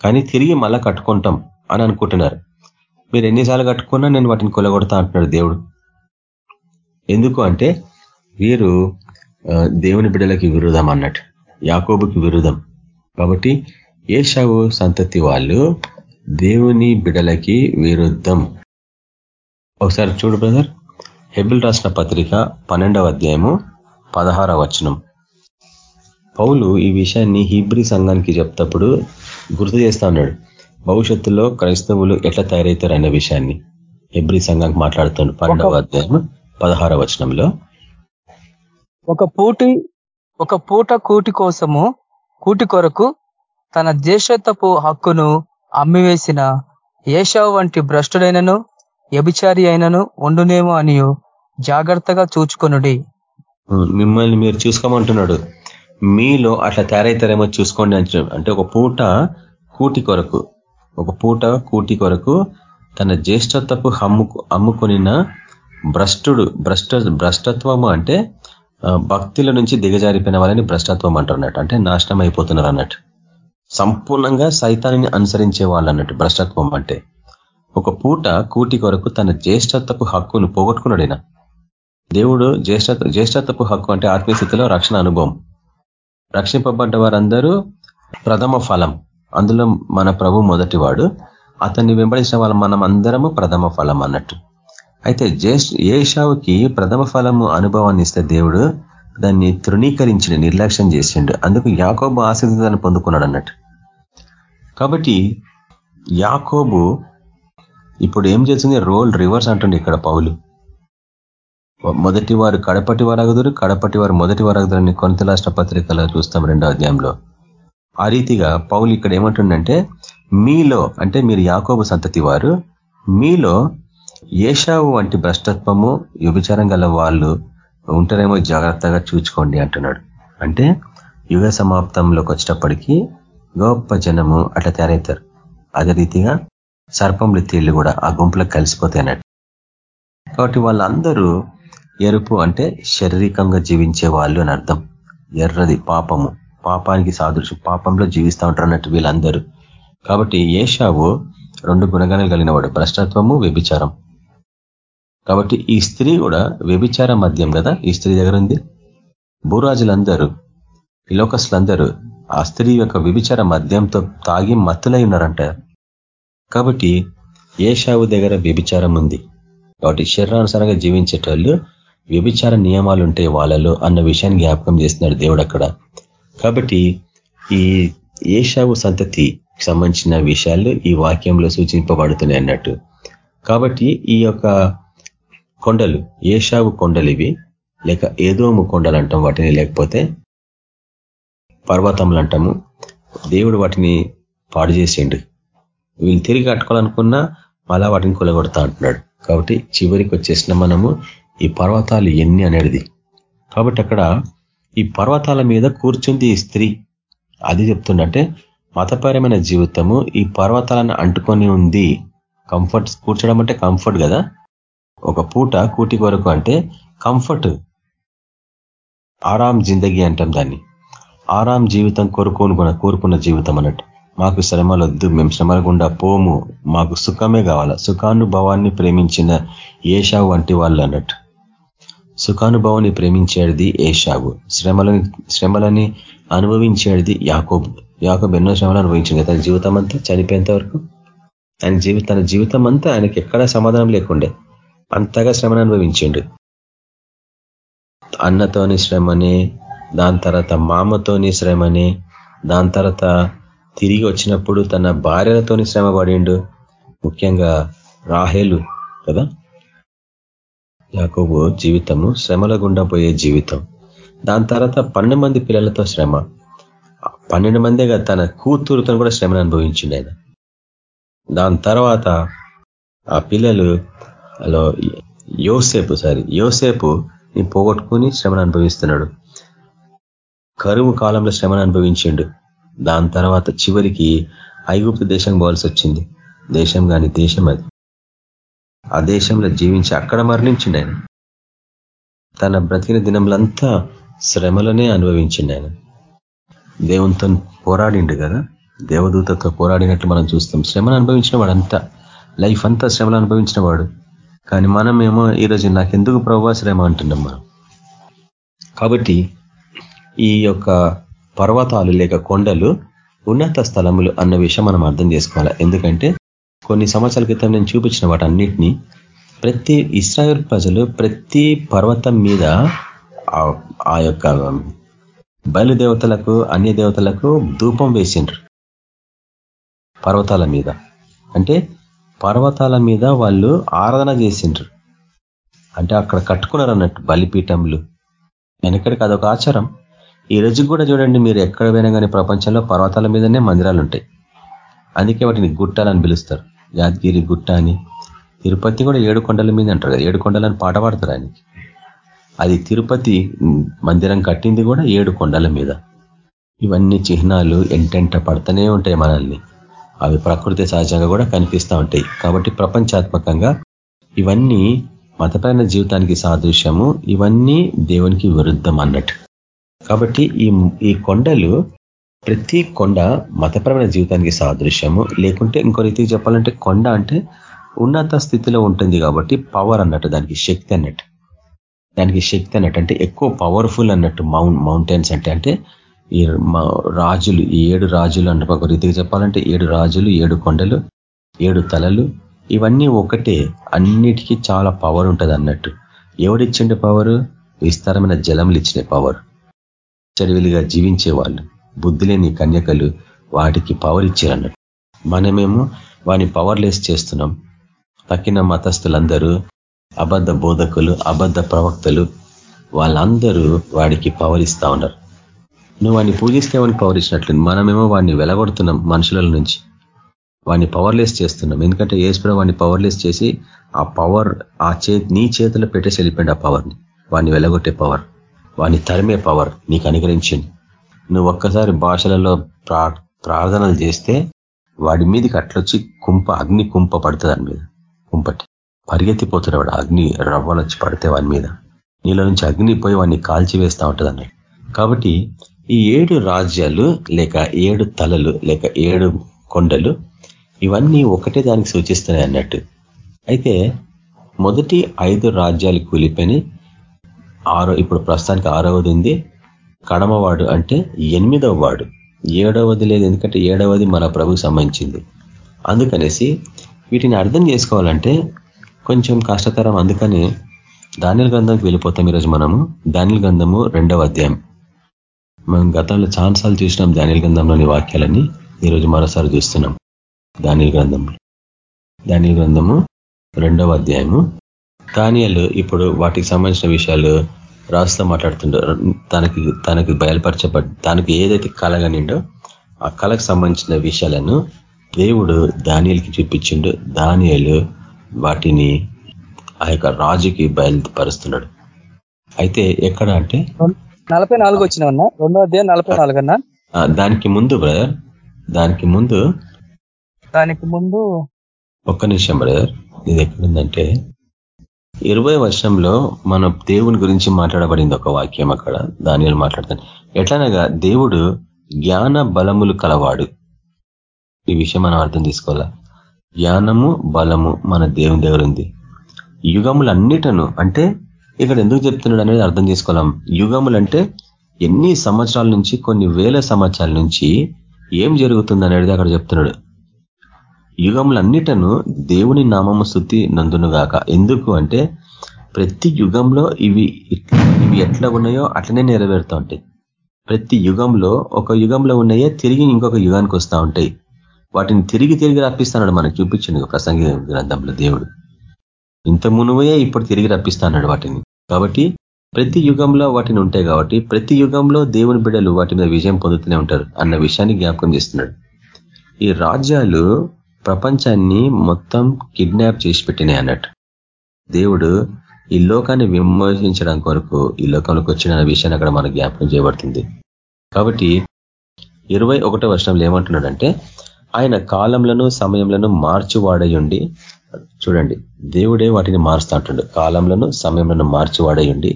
కానీ తిరిగి మళ్ళా కట్టుకుంటాం అని అనుకుంటున్నారు. మీరు ఎన్నిసార్లు కట్టుకున్నా నేను వాటిని కొలగొడతా అంటున్నాడు దేవుడు. ఎందుకు అంటే వీరు దేవుని బిడ్డలకి విరుద్ధం అన్నట్టు యాకోబుకి విరుద్ధం. కాబట్టి ఏషావు సంతతి వాళ్ళు దేవుని బిడలకి విరుద్ధం. ఒకసారి చూడు బ్రదర్. హెబిల్ రాసిన పత్రిక పన్నెండవ అధ్యాయము పదహారవ వచనం. పౌలు ఈ విషయాన్ని హీబ్రీ సంఘానికి చెప్తప్పుడు గుర్తు చేస్తా ఉన్నాడు. భవిష్యత్తులో క్రైస్తవులు ఎట్లా తయారవుతారు అనే విషయాన్ని హెబ్రీ సంఘానికి మాట్లాడుతాడు పన్నెండవ అధ్యాయం పదహారవ వచనంలో. ఒక పూటి ఒక పూట కూటి కోసము కూటి కొరకు తన జ్యేష్ఠత్వపు హక్కును అమ్మివేసిన ఏషావు వంటి భ్రష్టుడైనను వ్యభిచారి అయినను ఉండునేమో అని జాగ్రత్తగా చూచుకొనుడి. మిమ్మల్ని మీరు చూసుకోమంటున్నాడు. మీలో అట్లా తయారైతారేమో చూసుకోండి అంటే ఒక పూట కూటి కొరకు ఒక పూట కూటి కొరకు తన జ్యేష్ఠత్వపు అమ్ముకు అమ్ముకొనిన భ్రష్టుడు భ్రష్ట భ్రష్టత్వము అంటే భక్తుల నుంచి దిగజారిపోయిన వాళ్ళని భ్రష్టత్వం అంటున్నట్టు అంటే నాశనం అయిపోతున్నారు అన్నట్టు. సంపూర్ణంగా సైతాన్ని అనుసరించే వాళ్ళు అన్నట్టు భ్రష్టత్వం అంటే ఒక పూట కూటి కొరకు తన జ్యేష్ఠత్వపు హక్కును పోగొట్టుకున్నాడు దేవుడు జ్యేష్ఠ జ్యేష్ఠత్వపు హక్కు అంటే ఆత్మీయస్థితిలో రక్షణ అనుభవం. రక్షింపబడ్డ వారందరూ ప్రథమ ఫలం. అందులో మన ప్రభు మొదటివాడు. అతన్ని వెంబడించిన వాళ్ళ మనం అందరము ప్రథమ ఫలం అన్నట్టు. అయితే జ్యేష్ఠ ఏషావుకి ప్రథమ ఫలము అనుభవాన్ని ఇస్తే దేవుడు దాన్ని తృణీకరించిన నిర్లక్ష్యం చేసిండు. అందుకు యాకోబు ఆశీర్వాదాన్ని పొందుకున్నాడు అన్నట్టు కాబట్టి యాకోబు ఇప్పుడు ఏం చేస్తుంది? రోల్ రివర్స్ అంటుండే ఇక్కడ పౌలు. మొదటి వారు కడపటి వారగదురు కడపటి వారు మొదటి వారగదురు అని కొంత రాష్ట్ర పత్రికలో చూస్తాం రెండో అధ్యాయంలో. ఆ రీతిగా పౌలు ఇక్కడ ఏమంటుండంటే మీలో అంటే మీరు యాకోబు సంతతి వారు మీలో ఏషావు వంటి భ్రష్టత్వము వ్యభిచారం గల వాళ్ళు ఉంటారేమో జాగ్రత్తగా చూచుకోండి అంటున్నాడు. అంటే యుగ సమాప్తంలోకి వచ్చేటప్పటికీ గొప్ప జనము అట్లా తయారవుతారు. అదే రీతిగా సర్పంలు తేళ్ళు కూడా ఆ గుంపులకు కలిసిపోతాయి అన్నట్టు. కాబట్టి వాళ్ళందరూ ఎరుపు అంటే శారీరకంగా జీవించే వాళ్ళు అని అర్థం. ఎర్రది పాపము. పాపానికి సాదృశ్యం. పాపంలో జీవిస్తూ ఉంటారు అన్నట్టు వీళ్ళందరూ. కాబట్టి ఏషావు రెండు గుణగణాలు కలిగినవాడు భ్రష్టత్వము వ్యభిచారం. కాబట్టి ఈ స్త్రీ కూడా వ్యభిచార మద్యం కదా? ఈ స్త్రీ దగ్గర ఉంది భూరాజులందరూ ఇలోకస్లందరూ ఆ స్త్రీ యొక్క వ్యభిచార మద్యంతో తాగి మత్తులై ఉన్నారంట. కాబట్టి ఏషావు దగ్గర వ్యభిచారం ఉంది. కాబట్టి శరీరానుసారంగా జీవించేటోళ్ళు వ్యభిచార నియమాలు ఉంటాయి వాళ్ళలో అన్న విషయాన్ని జ్ఞాపకం చేస్తున్నాడు దేవుడు అక్కడ. కాబట్టి ఈ ఏషావు సంతతి సంబంధించిన విషయాలు ఈ వాక్యంలో సూచింపబడుతున్నాయి అన్నట్టు. కాబట్టి ఈ యొక్క కొండలు ఏషావు కొండలు ఇవి లేక ఏదోము కొండలు అంటాం వాటిని లేకపోతే పర్వతములు అంటాము దేవుడు వాటిని పాడు చేసిండు. వీళ్ళు తిరిగి కట్టుకోవాలనుకున్నా మళ్ళా వాటిని కొలగొడతా అంటున్నాడు. కాబట్టి చివరికి వచ్చేసిన మనము ఈ పర్వతాలు ఎన్ని అనేది కాబట్టి అక్కడ ఈ పర్వతాల మీద కూర్చుంది ఈ స్త్రీ. అది చెప్తుండంటే మతపరమైన జీవితము ఈ పర్వతాలను అంటుకొని ఉంది. కంఫర్ట్ కూర్చోడం అంటే కంఫర్ట్ కదా? ఒక పూట కూటి కొరకు అంటే కంఫర్ట్. ఆరాం జిందగీ అంటాం దాన్ని. ఆరాం జీవితం కోరుకోను కోరుకున్న జీవితం అన్నట్టు. మాకు శ్రమలు వద్దు మేము శ్రమల గుండా పోము. మాకు సుఖమే కావాలా? సుఖానుభవాన్ని ప్రేమించిన ఏషావు వంటి వాళ్ళు అన్నట్టు. సుఖానుభవాన్ని ప్రేమించేది ఏషావు. శ్రమలని శ్రమలని అనుభవించేది యాకోబు. యాకోబు ఎన్నో శ్రమలు అనుభవించింది. తన జీవితం అంతా చనిపోయేంత వరకు. ఆయన జీవి తన జీవితం అంతా ఆయనకి ఎక్కడా సమాధానం లేకుండే. అంతగా శ్రమను అనుభవించిండు. అన్నతోని శ్రమని దాని తర్వాత మామతోని శ్రమని దాని తర్వాత తిరిగి వచ్చినప్పుడు తన భార్యలతోని శ్రమ పడిండు ముఖ్యంగా రాహేలు కదా? యాకోబు జీవితము శ్రమల గుండా పోయే జీవితం. దాని తర్వాత పన్నెండు మంది పిల్లలతో శ్రమ. పన్నెండు మందిగా తన కూతురుతో కూడా శ్రమను అనుభవించిండు ఆయన. దాని తర్వాత ఆ పిల్లలు హలో యోసేపు సారీ యోసేపు నీ పోగొట్టుకుని శ్రమను అనుభవిస్తున్నాడు. కరువు కాలంలో శ్రమను అనుభవించిండు. దాని తర్వాత చివరికి ఐగుప్తు దేశం పోవాల్సి వచ్చింది. దేశం కాని దేశం అది. ఆ దేశంలో జీవించి అక్కడ మరణించిండు ఆయన. తన బ్రతికిన దినంలంతా శ్రమలోనే అనుభవించిండు ఆయన. దేవునితో పోరాడిండు కదా? దేవదూతతో పోరాడినట్లు మనం చూస్తాం. శ్రమను అనుభవించిన వాడంతా లైఫ్ అంతా శ్రమలు అనుభవించిన వాడు. కానీ మనమేమో ఈరోజు నాకెందుకు ఎందుకు శ్రమ అంటున్నాం మనం? కాబట్టి ఈ యొక్క పర్వతాలు లేక కొండలు ఉన్నత స్థలములు అన్న విషయం మనం అర్థం చేసుకోవాలి. ఎందుకంటే కొన్ని సంవత్సరాల క్రితం నేను చూపించిన వాటన్నిటినీ ప్రతి ఇస్రాయల్ ప్రజలు ప్రతి పర్వతం మీద ఆ యొక్క బయలుదేవతలకు అన్య దేవతలకు ధూపం వేసిండ్రు. పర్వతాల మీద. అంటే పర్వతాల మీద వాళ్ళు ఆరాధన చేసిండ్రు. అంటే అక్కడ కట్టుకున్నారు అన్నట్టు బలిపీఠంలు వెనకడికి అదొక ఆచారం. ఈ రోజు కూడా చూడండి మీరు ఎక్కడ పోయినా కానీ ప్రపంచంలో పర్వతాల మీదనే మందిరాలు ఉంటాయి. అందుకే వాటిని గుట్టాలని పిలుస్తారు. యాదగిరి గుట్ట అని. తిరుపతి కూడా ఏడు కొండల మీద అంటారు కదా ఏడు కొండలని పాట పాడతారు ఆయన అది తిరుపతి మందిరం కట్టింది కూడా ఏడు కొండల మీద. ఇవన్నీ చిహ్నాలు ఎంటెంట పడుతూనే ఉంటాయి మనల్ని. అవి ప్రకృతి సహజంగా కూడా కనిపిస్తూ ఉంటాయి. కాబట్టి ప్రపంచాత్మకంగా ఇవన్నీ మతపరమైన జీవితానికి సాదృశ్యము ఇవన్నీ దేవునికి విరుద్ధం అన్నట్టు. కాబట్టి ఈ ఈ కొండలు ప్రతి కొండ మతపరమైన జీవితానికి సాదృశ్యము లేకుంటే ఇంకో రీతికి చెప్పాలంటే కొండ అంటే ఉన్నత స్థితిలో ఉంటుంది కాబట్టి పవర్ అన్నట్టు దానికి శక్తి అన్నట్టు. దానికి శక్తి అన్నట్టు అంటే ఎక్కువ పవర్ఫుల్ అన్నట్టు మౌంటైన్స్ అంటే అంటే ఈ రాజులు ఈ ఏడు రాజులు అంటే ఒక రీతికి చెప్పాలంటే ఏడు రాజులు ఏడు కొండలు ఏడు తలలు ఇవన్నీ ఒకటే. అన్నిటికీ చాలా పవర్ ఉంటుంది అన్నట్టు. ఎవడిచ్చిండే పవర్ విస్తారమైన జలములు ఇచ్చిన పవర్ చరివిలిగా జీవించే వాళ్ళు బుద్ధి లేని కన్యకలు వాటికి పవర్ ఇచ్చారన్నట్టు. మనమేమో వాని పవర్లెస్ చేస్తున్నాం. తక్కిన మతస్థులందరూ అబద్ధ బోధకులు అబద్ధ ప్రవక్తలు వాళ్ళందరూ వాడికి పవర్ ఇస్తా ఉన్నారు. నువ్వు వాడిని పూజిస్తే వాడిని పవర్ ఇచ్చినట్లు మనమేమో వాడిని వెలగొడుతున్నాం మనుషుల నుంచి. వాడిని పవర్లెస్ చేస్తున్నాం. ఎందుకంటే ఏసుప్ర వాడిని పవర్లెస్ చేసి ఆ పవర్ ఆ చే నీ చేతిలో పెట్టేసి వెళ్ళిపోయింది ఆ పవర్ని వాడిని వెలగొట్టే పవర్ వాడిని తరిమే పవర్ నీకు అనుగ్రహించింది నువ్వు ఒక్కసారి భాషలలో ప్రార్థనలు చేస్తే వాడి మీదకి అట్లొచ్చి కుంప అగ్ని కుంప పడుతుంది దాని మీద. కుంపటి. పరిగెత్తిపోతున్నాడు వాడు. అగ్ని రవ్వలు వచ్చి పడితే వాని మీద. నీలో నుంచి అగ్ని పోయి వాడిని కాల్చి వేస్తూ ఉంటుంది కాబట్టి ఈ ఏడు రాజ్యాలు లేక ఏడు తలలు లేక ఏడు కొండలు ఇవన్నీ ఒకటే దానికి సూచిస్తున్నాయి అన్నట్టు. అయితే మొదటి ఐదు రాజ్యాలు కూలిపోయి ఆరో ఇప్పుడు ప్రస్తుతానికి ఆరవది ఉంది. కడమవాడు అంటే ఎనిమిదవ వాడు. ఏడవది లేదు ఎందుకంటే ఏడవది మన ప్రభుకు సంబంధించింది. అందుకనేసి వీటిని అర్థం చేసుకోవాలంటే కొంచెం కష్టతరం. అందుకని ధాన్యల గ్రంథంకి వెళ్ళిపోతాం ఈరోజు మనము. ధాన్యుల గ్రంథము రెండవ అధ్యాయం. మనం గతంలో చాలాసార్లు చూసినాం ధాన్యుల గ్రంథంలోని వాక్యాలని ఈరోజు మరోసారి చూస్తున్నాం ధాన్యుల గ్రంథంలో. ధాన్యుల గ్రంథము రెండవ అధ్యాయము. ధాన్యాలు ఇప్పుడు వాటికి సంబంధించిన విషయాలు రాస్తా మాట్లాడుతుండో తనకి తనకి బయలుపరచబడి తనకి ఏదైతే కలగనిండో ఆ కళకు సంబంధించిన విషయాలను దేవుడు దానియలకి చూపించిండు. దానియలు వాటిని ఆ యొక్క రాజుకి బయలుపరుస్తున్నాడు. అయితే ఎక్కడ అంటే? నలభై నాలుగు వచ్చిన రెండో అధ్యాయం నలభై నాలుగు అన్నా? దానికి ముందు బ్రదర్. దానికి ముందు. దానికి ముందు ఒక్క నిమిషం బ్రదర్. ఇది ఎక్కడుందంటే ఇరవై వర్షంలో మన దేవుని గురించి మాట్లాడబడింది ఒక వాక్యం అక్కడ. దానిలో మాట్లాడతాను. ఎట్లనగా దేవుడు జ్ఞాన బలములు కలవాడు. ఈ విషయం మనం అర్థం తీసుకోవాలా జ్ఞానము బలము మన దేవుని దగ్గర ఉంది. యుగములన్నిటను అంటే ఇక్కడ ఎందుకు చెప్తున్నాడు అనేది అర్థం చేసుకోలేం యుగములు అంటే ఎన్ని సంవత్సరాల నుంచి కొన్ని వేల సంవత్సరాల నుంచి ఏం జరుగుతుంది అనేది అక్కడ చెప్తున్నాడు. యుగములన్నిటను దేవుని నామము స్థుతి నందునుగాక ఎందుకు అంటే ప్రతి యుగంలో ఇవి ఇవి ఎట్లా ఉన్నాయో అట్లనే నెరవేరుతూ ఉంటాయి. ప్రతి యుగంలో ఒక యుగంలో ఉన్నాయే తిరిగి ఇంకొక యుగానికి వస్తూ ఉంటాయి. వాటిని తిరిగి తిరిగి రప్పిస్తాడు మనకు చూపించింది ప్రసంగి గ్రంథంలో దేవుడు. ఇంత మునువయే ఇప్పుడు తిరిగి రప్పిస్తాడు వాటిని. కాబట్టి ప్రతి యుగంలో వాటిని ఉంటాయి కాబట్టి ప్రతి యుగంలో దేవుని బిడ్డలు వాటి మీద విజయం పొందుతూనే ఉంటారు అన్న విషయాన్ని జ్ఞాపకం చేస్తున్నాడు. ఈ రాజ్యాలు ప్రపంచాన్ని మొత్తం కిడ్నాప్ చేసి పెట్టినాయి అన్నట్టు. దేవుడు ఈ లోకాన్ని విమోచించడం కొరకు ఈ లోకంలోకి వచ్చిన విషయాన్ని అక్కడ మనకు జ్ఞాపకం చేయబడుతుంది. కాబట్టి ఇరవై ఒకటో వర్షంలో ఏమంటున్నాడంటే ఆయన కాలంలను సమయంలను మార్చువాడయుండి చూడండి. దేవుడే వాటిని మారుస్తూ అంటుండు. కాలంలను సమయంలను మార్చువాడయుండి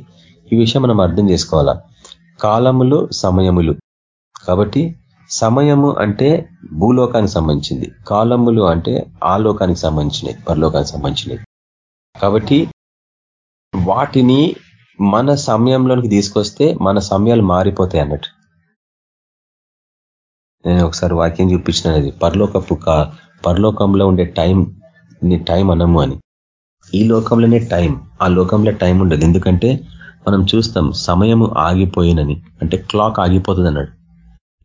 ఈ విషయం మనం అర్థం చేసుకోవాలా? కాలములు సమయములు. కాబట్టి సమయము అంటే భూలోకానికి సంబంధించింది. కాలములు అంటే ఆ లోకానికి సంబంధించినవి పరలోకానికి సంబంధించినవి కాబట్టి వాటిని మన సమయంలోనికి తీసుకొస్తే మన సమయాలు మారిపోతాయి అన్నట్టు. నేను ఒకసారి వాక్యం చూపించినది. పరలోకపు పరలోకంలో ఉండే టైం నీ టైం అనము అని. ఈ లోకంలోనే టైం ఆ లోకంలో టైం ఉండదు. ఎందుకంటే మనం చూస్తాం సమయము ఆగిపోయినని. అంటే క్లాక్ ఆగిపోతుంది అన్నాడు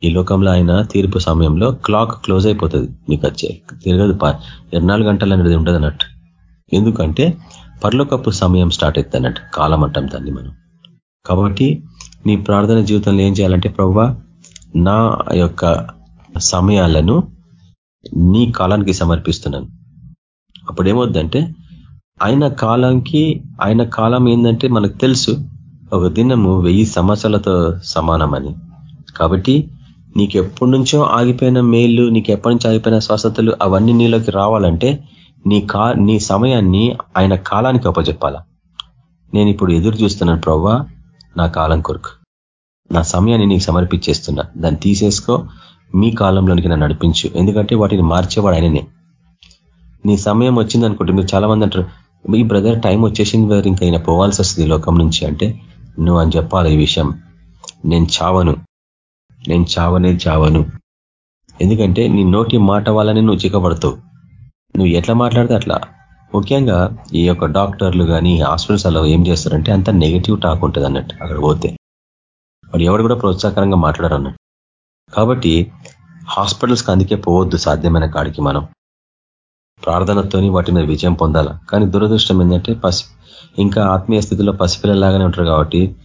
ఈ లోకంలో ఆయన తీర్పు సమయంలో క్లాక్ క్లోజ్ అయిపోతుంది. మీకు వచ్చే తిరగదు ఇరవై గంటలు అనేది ఉండదు అన్నట్టు. ఎందుకంటే పర్లోకప్పు సమయం స్టార్ట్ అవుతుంది అన్నట్టు. కాలం అంటాం దాన్ని మనం. కాబట్టి నీ ప్రార్థన జీవితంలో ఏం చేయాలంటే ప్రవ్వా నా యొక్క సమయాలను నీ కాలానికి సమర్పిస్తున్నాను. అప్పుడు ఏమవుద్దంటే ఆయన కాలంకి ఆయన కాలం ఏంటంటే మనకు తెలుసు ఒక దినము వెయ్యి సంవత్సరాలతో సమానమని. కాబట్టి నీకు ఎప్పటి నుంచో ఆగిపోయిన మేలు నీకు ఎప్పటి నుంచి ఆగిపోయిన స్వస్థతలు అవన్నీ నీలోకి రావాలంటే నీ కా నీ సమయాన్ని ఆయన కాలానికి అప్పచెప్పాలా నేను ఇప్పుడు ఎదురు చూస్తున్నాను ప్రవ్వా నా కాలం కొరకు. నా సమయాన్ని నీకు సమర్పించేస్తున్నా. దాన్ని తీసేసుకో మీ కాలంలోనికి నన్ను నడిపించు. ఎందుకంటే వాటిని మార్చేవాడు ఆయననే. నీ సమయం వచ్చింది అనుకుంటే మీరు చాలా మంది అంటారు ఈ బ్రదర్ టైం వచ్చేసింది బ్రదర్ ఇంకా ఆయన పోవాల్సి వస్తుంది లోకం నుంచి. అంటే నువ్వు అని చెప్పాలి ఈ విషయం. నేను చావను. నేను చావనే చావను. ఎందుకంటే నీ నోటి మాట వల్లనే నువ్వు చిక్కబడతావు నువ్వు ఎట్లా మాట్లాడితే అట్లా. ముఖ్యంగా ఈ యొక్క డాక్టర్లు కానీ హాస్పిటల్స్లో ఏం చేస్తారంటే అంత నెగిటివ్ టాక్ ఉంటుంది అన్నట్టు అక్కడ పోతే. వాడు ఎవడు కూడా ప్రోత్సాహకరంగా మాట్లాడారు అన్నట్టు. కాబట్టి హాస్పిటల్స్కి అందుకే పోవద్దు సాధ్యమైన కాడికి మనం. ప్రార్థనతోని వాటిని విజయం పొందాల. కానీ దురదృష్టం ఏంటంటే పసి ఇంకా ఆత్మీయ స్థితిలో పసిపిల్లలాగానే ఉంటారు కాబట్టి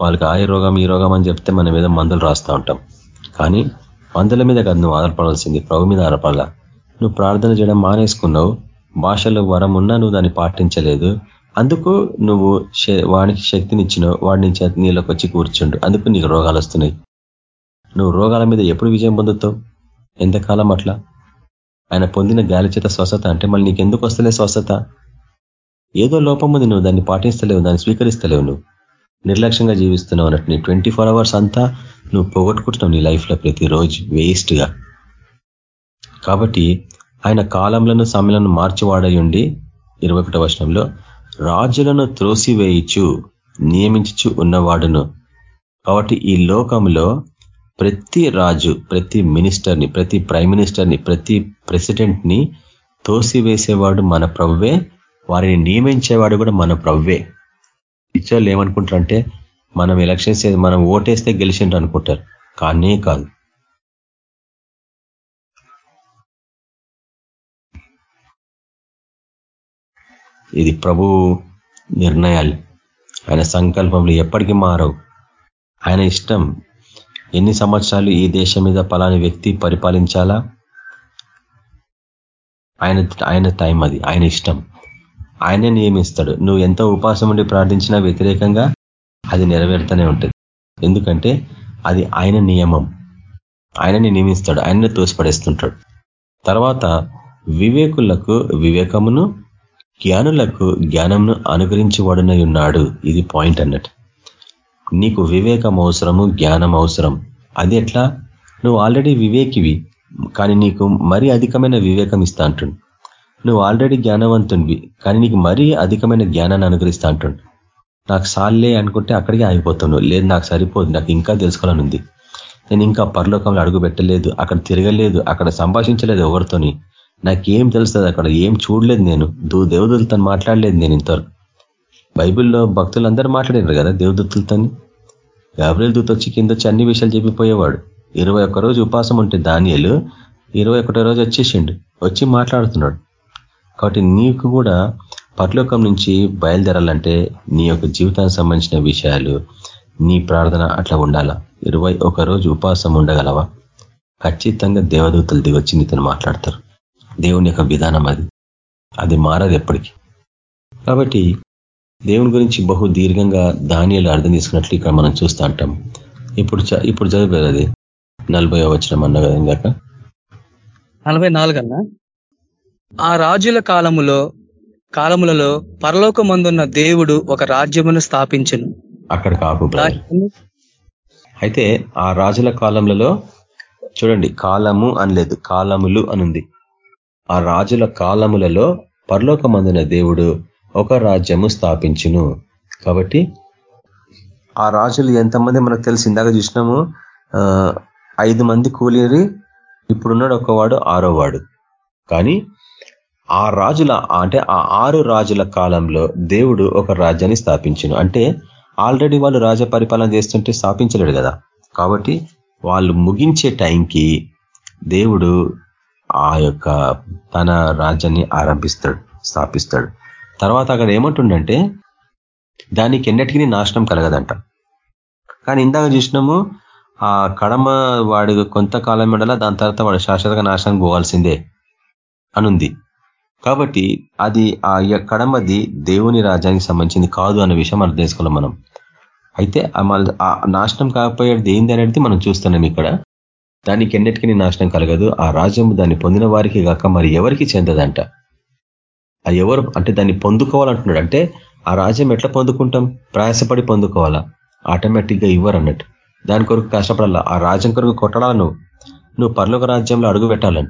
వాళ్ళకి ఆ రోగం ఈ రోగం అని చెప్తే మన మీద మందులు రాస్తూ ఉంటాం. కానీ మందుల మీద కాదు నువ్వు ఆధారపడాల్సింది ప్రభు మీద ఆధారపడాల. నువ్వు ప్రార్థన చేయడం మానేసుకున్నావు భాషలో వరం ఉన్నా నువ్వు దాన్ని పాటించలేదు. అందుకు నువ్వు వాడికి శక్తినిచ్చినావు వాడి నుంచి నీళ్ళకి వచ్చి కూర్చుండు. అందుకు నీకు రోగాలు వస్తున్నాయి. నువ్వు రోగాల మీద ఎప్పుడు విజయం పొందుతావు? ఎంతకాలం అట్లా? ఆయన పొందిన గాలి చేత స్వస్థత అంటే మళ్ళీ నీకు ఎందుకు వస్తలే స్వస్థత? ఏదో లోపం ఉంది నువ్వు దాన్ని పాటిస్తలేవు దాన్ని స్వీకరిస్తలేవు నువ్వు. నిర్లక్ష్యంగా జీవిస్తున్నావు అన్నట్టు నీ ట్వంటీ అవర్స్ అంతా నువ్వు పోగొట్టుకుంటున్నావు నీ లైఫ్లో ప్రతిరోజు వేస్ట్గా. కాబట్టి ఆయన కాలంలో సమయాలను మార్చివాడయుండి ఇరవై ఒకటో వర్షంలో రాజులను త్రోసివేయిచు నియమించు ఉన్నవాడును. కాబట్టి ఈ లోకంలో ప్రతి రాజు ప్రతి మినిస్టర్ని ప్రతి ప్రైమ్ మినిస్టర్ని ప్రతి ప్రెసిడెంట్ని తోసివేసేవాడు మన ప్రవ్వే వారిని నియమించేవాడు కూడా మన ప్రవ్వే. పిక్చర్లు ఏమనుకుంటారంటే మనం ఎలక్షన్స్ మనం ఓటేస్తే గెలిచిండ్రు అనుకుంటారు. కానీ కాదు. ఇది ప్రభు నిర్ణయాలు. ఆయన సంకల్పంలో ఎప్పటికీ మారవు. ఆయన ఇష్టం ఎన్ని సంవత్సరాలు ఈ దేశం మీద పలాని వ్యక్తి పరిపాలించాలా? ఆయన ఆయన టైం అది ఆయన ఇష్టం. ఆయనే నియమిస్తాడు. నువ్వు ఎంత ఉపాసం ఉండి ప్రార్థించినా వ్యతిరేకంగా అది నెరవేరుతూనే ఉంటుంది. ఎందుకంటే అది ఆయన నియమం. ఆయనని నియమిస్తాడు. ఆయనని తోసిపడేస్తుంటాడు. తర్వాత వివేకులకు వివేకమును జ్ఞానులకు జ్ఞానంను అనుగ్రహించబడినై ఉన్నాడు. ఇది పాయింట్ అన్నట్టు. నీకు వివేకం అవసరము జ్ఞానం అవసరం. అది ఎట్లా? నువ్వు ఆల్రెడీ వివేకివి కానీ నీకు మరీ అధికమైన వివేకం ఇస్తా అంటుండు. నువ్వు ఆల్రెడీ జ్ఞానవంతునివి కానీ నీకు మరీ అధికమైన జ్ఞానాన్ని అనుగ్రహిస్తా అంటుండు. నాకు సాల్లే అనుకుంటే అక్కడికే ఆగిపోతున్నావు లేదు నాకు సరిపోదు నాకు ఇంకా తెలుసుకోవాలని ఉంది నేను ఇంకా పరలోకంలో అడుగు పెట్టలేదు అక్కడ తిరగలేదు అక్కడ సంభాషించలేదు ఎవరితోని. నాకేం తెలుస్తుంది అక్కడ? ఏం చూడలేదు నేను. దూ దేవదూలతో మాట్లాడలేదు నేను ఇంతవరకు. బైబిల్లో భక్తులందరూ మాట్లాడారు కదా దేవదూతులతోని? గాబ్రేల్ దూత వచ్చి కింద వచ్చి అన్ని విషయాలు చెప్పిపోయేవాడు. ఇరవై ఒక్క రోజు ఉపాసం ఉంటే దానియలు ఇరవై ఒకటో రోజు వచ్చేసిండు. వచ్చి మాట్లాడుతున్నాడు. కాబట్టి నీకు కూడా పరలోకం నుంచి బయలుదేరాలంటే నీ యొక్క జీవితానికి సంబంధించిన విషయాలు నీ ప్రార్థన అట్లా ఉండాలా? ఇరవై రోజు ఉపాసం ఉండగలవా? ఖచ్చితంగా దేవదూతలు దిగొచ్చి నీతో మాట్లాడతారు. దేవుని యొక్క విధానం అది. అది మారదు ఎప్పటికీ. కాబట్టి దేవుని గురించి బహు దీర్ఘంగా ధాన్యాలు అర్థం చేసుకున్నట్లు ఇక్కడ మనం చూస్తూ ఉంటాం. ఇప్పుడు ఇప్పుడు చదివారు అది. నలభై వచ్చిన అన్న కదా ఇందాక నలభై నాలుగన్నా ఆ రాజుల కాలములో కాలములలో పరలోకమందున్న దేవుడు ఒక రాజ్యమును స్థాపించను. అక్కడ కాపు అయితే ఆ రాజుల కాలములలో చూడండి కాలము అనలేదు కాలములు అనుంది. ఆ రాజుల కాలములలో పరలోకమందున దేవుడు ఒక రాజ్యము స్థాపించును. కాబట్టి ఆ రాజులు ఎంతమంది మనకు తెలిసి? ఇందాక చూసినాము. ఐదు మంది కూలీరి. ఇప్పుడున్నాడు ఒకవాడు ఆరో వాడు. కానీ ఆ రాజుల అంటే ఆ ఆరు రాజుల కాలంలో దేవుడు ఒక రాజ్యాన్ని స్థాపించను. అంటే ఆల్రెడీ వాళ్ళు రాజ పరిపాలన చేస్తుంటే స్థాపించలేడు కదా. కాబట్టి వాళ్ళు ముగించే టైంకి దేవుడు ఆ యొక్క తన రాజ్యాన్ని ఆరంభిస్తాడు స్థాపిస్తాడు. తర్వాత అక్కడ ఏమంటుండంటే దానికి ఎన్నటికీ నాశనం కలగదంట. కానీ ఇందాక చూసినాము ఆ కడమ వాడు కొంతకాలం మెడల దాని తర్వాత వాడు శాశ్వతంగా నాశనం పోవాల్సిందే అనుంది. కాబట్టి అది ఆ కడమది దేవుని రాజ్యానికి సంబంధించింది కాదు అనే విషయం అర్థం చేసుకోవాలి మనం. అయితే ఆ నాశనం కాకపోయేది ఏంది అనేది మనం చూస్తున్నాం ఇక్కడ. దానికి ఎన్నిటికీ నాశనం కలగదు. ఆ రాజ్యం దాన్ని పొందిన వారికి కాక మరి ఎవరికి చెందదంట? అది ఎవరు అంటే దాన్ని పొందుకోవాలంటున్నాడు. అంటే ఆ రాజ్యం ఎట్లా పొందుకుంటాం? ప్రయాసపడి పొందుకోవాలా? ఆటోమేటిక్గా ఇవ్వరు అన్నట్టు. దాని కొరకు కష్టపడాలా? ఆ రాజ్యం కొరకు కొట్టడాలా నువ్వు? నువ్వు పర్లోక రాజ్యంలో అడుగు పెట్టాలని.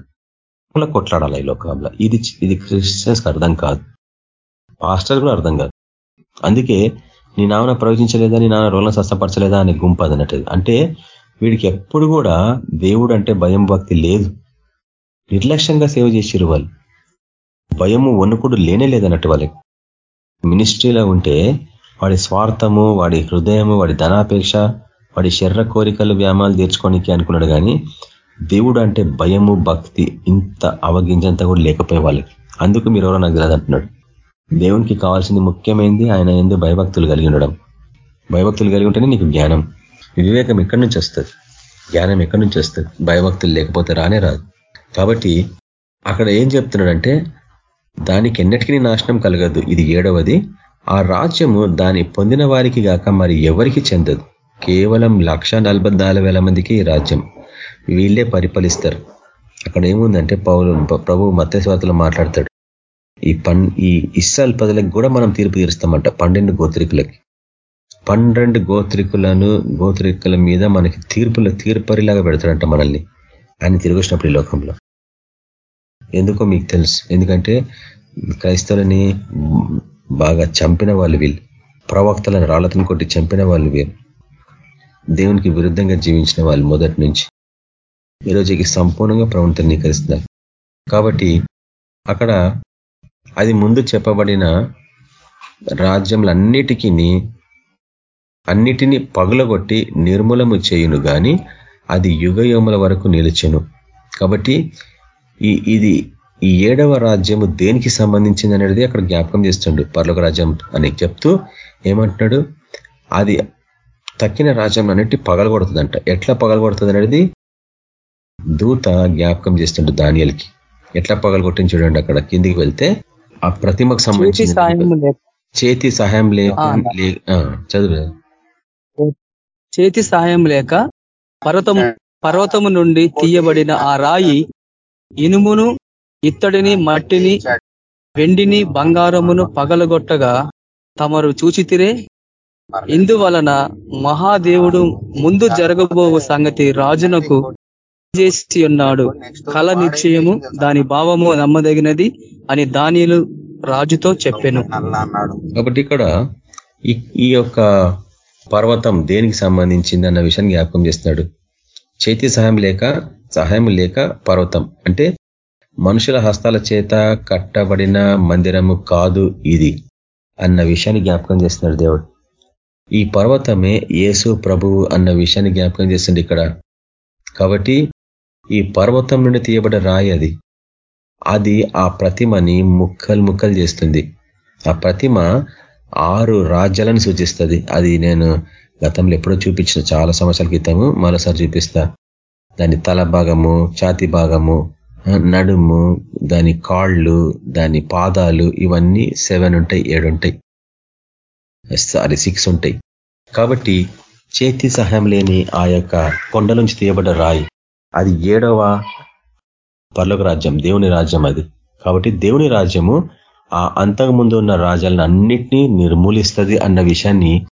కొట్లాడాలి ఈ లోకంలో? ఇది ఇది క్రిస్టియన్స్ అర్థం కాదు. పాస్టర్ కూడా అర్థం కాదు. అందుకే నీ నామన ప్రవచించలేదా? నీ నాన్న రోలను స్వస్థపరచలేదా అనే గుంపు అదన్నట్టు అంటే వీడికి ఎప్పుడు కూడా దేవుడు అంటే భయం భక్తి లేదు. నిర్లక్ష్యంగా సేవ చేసిరు వాళ్ళు. భయము వణుకుడు లేనే లేదన్నట్టు వాళ్ళకి. మినిస్ట్రీలో ఉంటే వాడి స్వార్థము వాడి హృదయము వాడి ధనాపేక్ష వాడి శరీర కోరికలు వ్యామాలు తీర్చుకోనికి అనుకున్నాడు కానీ దేవుడు అంటే భయము భక్తి ఇంత అవగించంత కూడా లేకపోయే వాళ్ళకి. అందుకు మీరు ఎవరో నాకు తెలియదు అంటున్నాడు. దేవునికి కావాల్సింది ముఖ్యమైనది ఆయన ఎందు భయభక్తులు కలిగి ఉండడం. భయభక్తులు కలిగి ఉంటేనే నీకు జ్ఞానం. వివేకం ఎక్కడి నుంచి వస్తుంది? జ్ఞానం ఎక్కడి నుంచి వస్తుంది? భయభక్తులు లేకపోతే రానే రాదు. కాబట్టి అక్కడ ఏం చెప్తున్నాడంటే దానికి ఎన్నటికీ నాశనం కలగదు. ఇది ఏడవది. ఆ రాజ్యము దాని పొందిన వారికి గాక మరి ఎవరికి చెందదు? కేవలం లక్ష మందికి ఈ రాజ్యం. వీళ్ళే పరిపాలిస్తారు. అక్కడ ఏముందంటే పౌరు ప్రభు మత్స్యవార్తలు మాట్లాడతాడు. ఈ పన్ ఈ ఇస్సాల్ పదలకు కూడా మనం తీర్పు తీరుస్తామంట. పన్నెండు గోత్రికులకి. పన్నెండు గోత్రికులను గోత్రికుల మీద మనకి తీర్పుల తీర్పరిలాగా పెడతాడంట మనల్ని. ఆయన తిరిగి వచ్చినప్పుడు ఈ లోకంలో. ఎందుకో మీకు తెలుసు. ఎందుకంటే క్రైస్తవులని బాగా చంపిన వాళ్ళు వీళ్ళు. ప్రవక్తలను రాళ్ళతను కొట్టి చంపిన వాళ్ళు వీరు దేవునికి విరుద్ధంగా జీవించిన వాళ్ళు మొదటి నుంచి. ఈరోజుకి సంపూర్ణంగా ప్రవృత్తికరిస్తున్నారు కాబట్టి అక్కడ అది ముందు చెప్పబడిన రాజ్యములన్నిటికీ అన్నిటినీ పగులగొట్టి నిర్మూలము చేయును కానీ అది యుగయోముల వరకు నిలిచెను. కాబట్టి ఈ ఇది ఈ ఏడవ రాజ్యము దేనికి సంబంధించింది అనేది అక్కడ జ్ఞాపకం చేస్తుండు పర్లోక రాజ్యం అని చెప్తూ ఏమంటున్నాడు? అది తక్కిన రాజ్యం అన్నిటి పగలగొడుతుందంట. ఎట్లా పగలగొడుతుంది అనేది దూత జ్ఞాపకం చేస్తుండు దానియల్కి. ఎట్లా పగలగొట్టింది చూడండి అక్కడ కిందికి వెళ్తే ఆ ప్రతిమకు సంబంధించిన చేతి సహాయం లేక. చదువు. చేతి సహాయం లేక పర్వతము పర్వతము నుండి తీయబడిన ఆ రాయి ఇనుమును ఇత్తడిని మట్టిని వెండిని బంగారమును పగలగొట్టగా తమరు చూచితిరే? ఇందువలన మహాదేవుడు ముందు జరగబో సంగతి రాజునకు చేసి ఉన్నాడు కళ నిశ్చయము దాని భావము నమ్మదగినది అని దానిలు రాజుతో చెప్పాను. కాబట్టి ఇక్కడ ఈ యొక్క పర్వతం దేనికి సంబంధించింది అన్న విషయాన్ని జ్ఞాపకం చేస్తున్నాడు. చేతి సహాయం లేక సహాయం లేక పర్వతం. అంటే మనుషుల హస్తాల చేత కట్టబడిన మందిరము కాదు ఇది అన్న విషయాన్ని జ్ఞాపకం చేస్తున్నాడు దేవుడు. ఈ పర్వతమే యేసు ప్రభువు అన్న విషయాన్ని జ్ఞాపకం చేస్తుంది ఇక్కడ. కాబట్టి ఈ పర్వతం నుండి తీయబడ్డ రాయి అది. అది ఆ ప్రతిమని ముక్కలు ముక్కలు చేస్తుంది. ఆ ప్రతిమ ఆరు రాజ్యాలను సూచిస్తుంది. అది నేను గతంలో ఎప్పుడో చూపించిన చాలా సంవత్సరాల క్రితము మరోసారి చూపిస్తా. దాని తల భాగము ఛాతి భాగము నడుము దాని కాళ్ళు దాని పాదాలు ఇవన్నీ సెవెన్ ఉంటాయి ఏడు ఉంటాయి. సారీ సిక్స్ ఉంటాయి. కాబట్టి చేతి సహాయం లేని ఆ యొక్క కొండ నుంచి తీయబడ్డ రాయి అది ఏడవ పర్లోక రాజ్యం దేవుని రాజ్యం అది. కాబట్టి దేవుని రాజ్యము ఆ అంతకు ముందు ఉన్న రాజ్యాలను అన్నిటినీ నిర్మూలిస్తుంది అన్న విషయాన్ని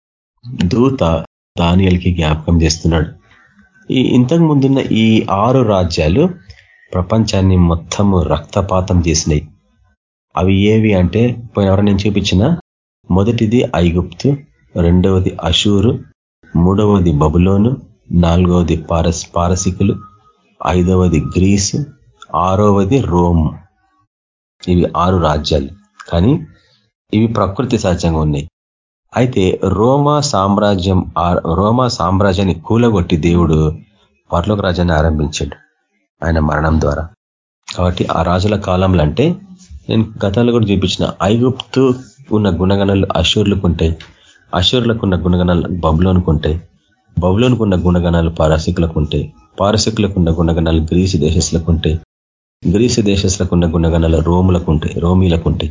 దూత దానియల్కి జ్ఞాపకం చేస్తున్నాడు. ఈ ఇంతకు ముందున్న ఈ ఆరు రాజ్యాలు ప్రపంచాన్ని మొత్తము రక్తపాతం చేసినాయి. అవి ఏవి అంటే పోయినవరం నేను చూపించిన మొదటిది ఐగుప్తు రెండవది అషూరు మూడవది బబులోను నాలుగవది పారస్ పారసికులు ఐదవది గ్రీసు ఆరవది రోమ్. ఇవి ఆరు రాజ్యాలు. కానీ ఇవి ప్రకృతి సహజంగా ఉన్నాయి. అయితే రోమా సామ్రాజ్యం రోమా సామ్రాజ్యాన్ని కూలగొట్టి దేవుడు పర్లోక రాజ్యాన్ని ఆరంభించాడు ఆయన మరణం ద్వారా. కాబట్టి ఆ రాజుల కాలంలో అంటే నేను గతాలు కూడా చూపించిన ఐగుప్తు ఉన్న గుణగణాలు అశూర్లకు ఉంటాయి అశూర్లకు ఉన్న గుణగణాలు బబులోనికి ఉంటాయి బబులోనికి ఉన్న గుణగణాలు పారసికులకు ఉంటాయి పారసికులకు ఉన్న గుణగణాలు గ్రీసు దేశస్లకు ఉంటాయి గ్రీసు దేశస్లకు ఉన్న గుణగణాలు రోములకు ఉంటాయి రోమీలకు ఉంటాయి.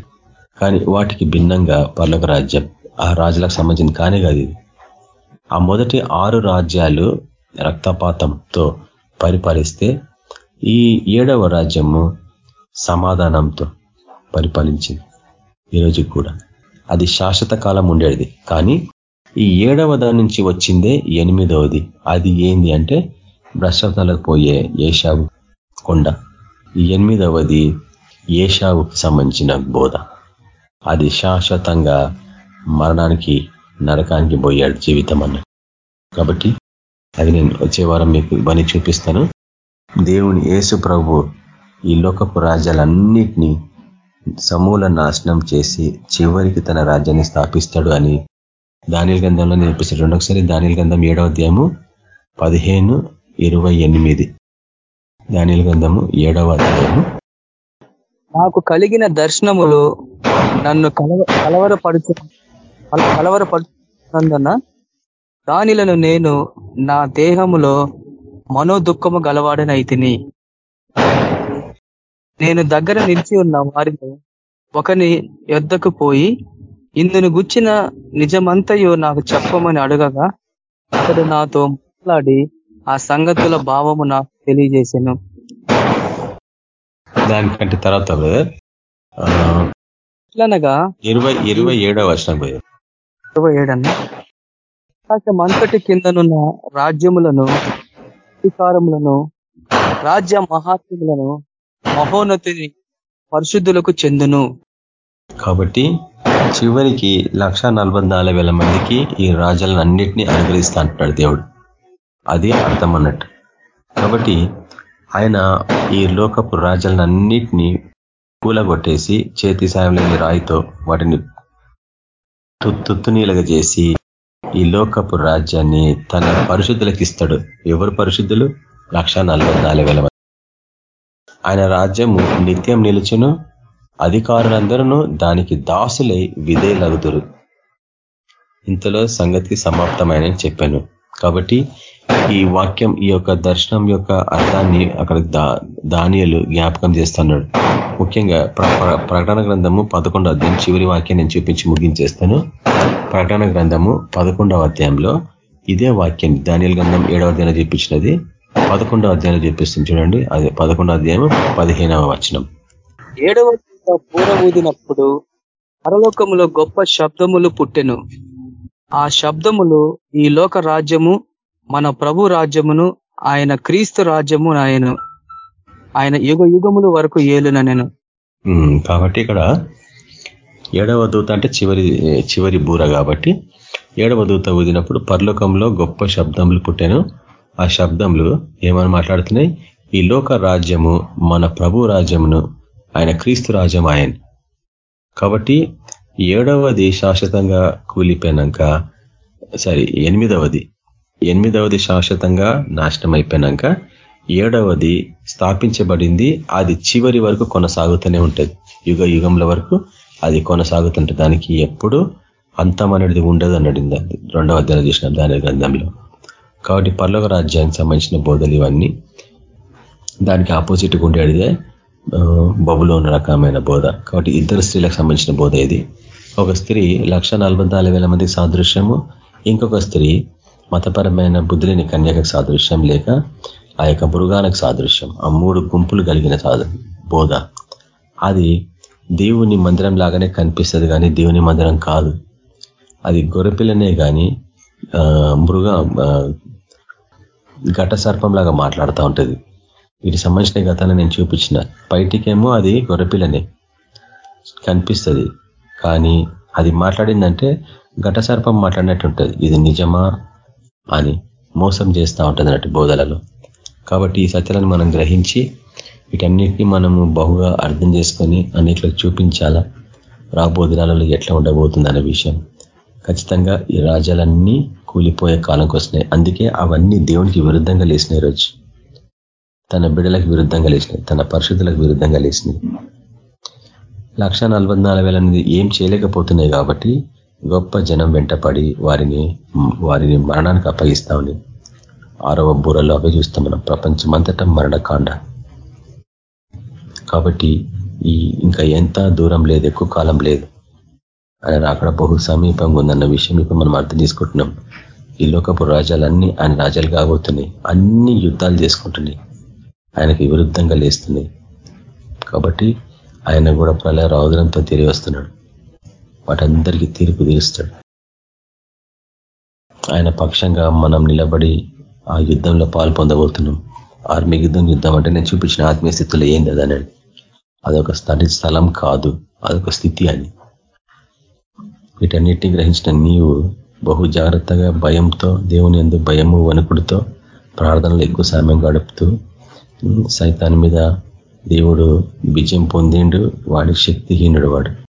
కానీ వాటికి భిన్నంగా పర్లోక రాజ్యం ఆ రాజులకు సంబంధించిన కానే కాదు ఇది. ఆ మొదటి ఆరు రాజ్యాలు రక్తపాతంతో పరిపాలిస్తే ఈ ఏడవ రాజ్యము సమాధానంతో పరిపాలించింది. ఈరోజు కూడా అది శాశ్వత కాలం ఉండేది. కానీ ఈ ఏడవ దాని నుంచి వచ్చిందే ఎనిమిదవది. అది ఏంది అంటే భ్రష్టతలకు పోయే ఏషావు కొండ. ఈ ఎనిమిదవది ఏషావుకి సంబంధించిన బోధ. అది శాశ్వతంగా మరణానికి నరకానికి పోయాడు జీవితం అన్న. కాబట్టి అది నేను వచ్చే వారం మీకు ఇవన్నీ చూపిస్తాను. దేవుని యేసు ప్రభు ఈ లోకపు రాజ్యాలన్నిటినీ సమూల నాశనం చేసి చివరికి తన రాజ్యాన్ని స్థాపిస్తాడు అని దానిల గంధంలో నేర్పిస్తాడు రెండొకసారి దానిల గంధం ఏడవ అధ్యాయము పదిహేను ఇరవై ఎనిమిది. దానిల గంధము ఏడవ అధ్యాయము. నాకు కలిగిన దర్శనములు నన్ను కలవ కలవరపడుచు కలవరపడుతున్నందున దానిలను నేను నా దేహములో మనోదుఖము గలవాడనైతిని. నేను దగ్గర నిలిచి ఉన్న వారిని ఒకని యొద్దకు పోయి ఇందును గుచ్చిన నిజమంతయో నాకు చెప్పమని అడగగా అతడు నాతో మాట్లాడి ఆ సంగతుల భావము నాకు తెలియజేశాను దానికంటే తర్వాత ఇరవై ఇరవై ఏడవ వర్షం పోయారు ఇరవై ఏడన్నా మంతటి కిందనున్న రాజ్యములను అధికారములను రాజ్య మహాత్ములను మహోన్నతిని పరిశుద్ధులకు చెందును. కాబట్టి చివరికి లక్ష మందికి ఈ రాజ్యాలను అన్నిటినీ అనుగ్రహిస్తా అంటున్నాడు దేవుడు. అది అర్థం అన్నట్టు కాబట్టి ఆయన ఈ లోకపు రాజ్యాలన్నిటినీ కూలగొట్టేసి చేతి సాయం లేని రాయితో వాటిని తుత్తునీలుగా చేసి ఈ లోకపు రాజ్యాన్ని తన పరిశుద్ధులకు ఇస్తాడు ఎవరు పరిశుద్ధులు? లక్ష ఆయన రాజ్యము నిత్యం నిలుచును అధికారులందరూ దానికి దాసులై విధేయులగుదురు. ఇంతలో సంగతి సమాప్తమైన చెప్పాను. కాబట్టి ఈ వాక్యం ఈ యొక్క దర్శనం యొక్క అర్థాన్ని అక్కడ దానియలు జ్ఞాపకం చేస్తున్నాడు. ముఖ్యంగా ప్రకటన గ్రంథము పదకొండో అధ్యాయం చివరి వాక్యం నేను చూపించి ముగించేస్తాను. ప్రకటన గ్రంథము పదకొండవ అధ్యాయంలో ఇదే వాక్యం దానియల్ గ్రంథం ఏడవ అధ్యాయం చూపించినది. పదకొండవ అధ్యాయం చూపిస్తుంది చూడండి. అది పదకొండవ అధ్యాయం పదిహేనవ వచనం. ఏడవ పూర ఊదినప్పుడు పరలోకములో గొప్ప శబ్దములు పుట్టెను. ఆ శబ్దములు ఈ లోక రాజ్యము మన ప్రభు రాజ్యమును ఆయన క్రీస్తు రాజ్యము ఆయన ఆయన యుగ యుగముల వరకు ఏలున నేను కాబట్టి ఇక్కడ ఏడవ దూత అంటే చివరి చివరి బూర కాబట్టి ఏడవ దూత ఊదినప్పుడు పరలోకంలో గొప్ప శబ్దములు పుట్టాను. ఆ శబ్దములు ఏమని మాట్లాడుతున్నాయి? ఈ లోక రాజ్యము మన ప్రభు రాజ్యమును ఆయన క్రీస్తు రాజ్యం ఆయన. కాబట్టి ఏడవది శాశ్వతంగా కూలిపోయినాక సారీ ఎనిమిదవది. ఎనిమిదవది శాశ్వతంగా నాశనం అయిపోయినాక ఏడవది స్థాపించబడింది అది చివరి వరకు కొనసాగుతూనే ఉంటుంది. యుగ యుగంల వరకు అది కొనసాగుతుంటే దానికి ఎప్పుడు అంతం అనేది ఉండదు అన్నది రెండవ అధ్యాయం చేసిన దాని గ్రంథంలో. కాబట్టి పర్లోక రాజ్యానికి సంబంధించిన బోధలు ఇవన్నీ దానికి ఆపోజిట్గా ఉండేదే ఉన్న రకమైన బోధ. కాబట్టి ఇద్దరు స్త్రీలకు సంబంధించిన బోధ ఇది. ఒక స్త్రీ లక్ష మందికి సాదృశ్యము ఇంకొక స్త్రీ మతపరమైన బుద్ధులేని కన్యకకు సాదృశ్యం లేక ఆ యొక్క మృగానికి సాదృశ్యం ఆ మూడు గుంపులు కలిగిన సాధ బోధ. అది దేవుని మందిరం లాగానే కనిపిస్తుంది కానీ దేవుని మందిరం కాదు. అది గొర్రెపిల్లనే కానీ మృగ ఘట సర్పంలాగా మాట్లాడుతూ ఉంటుంది. వీటికి సంబంధించిన గతాన్ని నేను చూపించిన. బయటికేమో అది గొర్రెపిల్లనే కనిపిస్తుంది. కానీ అది మాట్లాడిందంటే ఘట సర్పం మాట్లాడినట్టు ఉంటుంది ఇది నిజమా? అని మోసం చేస్తూ ఉంటుంది అన్నట్టు బోధలలో. కాబట్టి ఈ సత్యాలను మనం గ్రహించి వీటన్నిటిని మనము బహుగా అర్థం చేసుకొని అన్నిట్లో చూపించాలా? రాబో దినాలలో ఎట్లా ఉండబోతుంది అనే విషయం. ఖచ్చితంగా ఈ రాజ్యాలన్నీ కూలిపోయే కాలంకి వస్తున్నాయి. అందుకే అవన్నీ దేవునికి విరుద్ధంగా లేచినాయి రోజు తన బిడలకు విరుద్ధంగా లేచినాయి. తన పరిశుద్ధులకు విరుద్ధంగా లేచినాయి. లక్ష అనేది ఏం చేయలేకపోతున్నాయి కాబట్టి గొప్ప జనం వెంటపడి వారిని వారిని మరణానికి అప్పగిస్తా ఉంది ఆరవ బూరలో అవే చూస్తాం మనం. ప్రపంచమంతటా మరణకాండ. కాబట్టి ఈ ఇంకా ఎంత దూరం లేదు ఎక్కువ కాలం లేదు ఆయన అక్కడ బహు సమీపంగా ఉందన్న విషయం ఇప్పుడు మనం అర్థం చేసుకుంటున్నాం. ఈ లోకపు రాజ్యాలన్నీ ఆయన రాజ్యాలు కాబోతున్నాయి అన్ని యుద్ధాలు చేసుకుంటున్నాయి. ఆయనకి విరుద్ధంగా లేస్తున్నాయి. కాబట్టి ఆయన కూడా ప్రళయ రౌద్రంతో తిరిగి వస్తున్నాడు. వాటందరికీ తీర్పు తీరుస్తాడు. ఆయన పక్షంగా మనం నిలబడి ఆ యుద్ధంలో పాలు పొందబోతున్నాం. ఆర్మీ యుద్ధం యుద్ధం అంటే నేను చూపించిన ఆత్మీయ స్థితిలో ఏంది అదనండి అదొక స్థలి స్థలం కాదు అదొక స్థితి అని. వీటన్నిటిని గ్రహించిన నీవు బహు జాగ్రత్తగా భయంతో దేవుని ఎందు భయము వణుకుడితో ప్రార్థనలు ఎక్కువ సమయం గడుపుతూ సైతాన్ మీద దేవుడు విజయం పొందిండు వాడి శక్తిహీనుడు వాడు.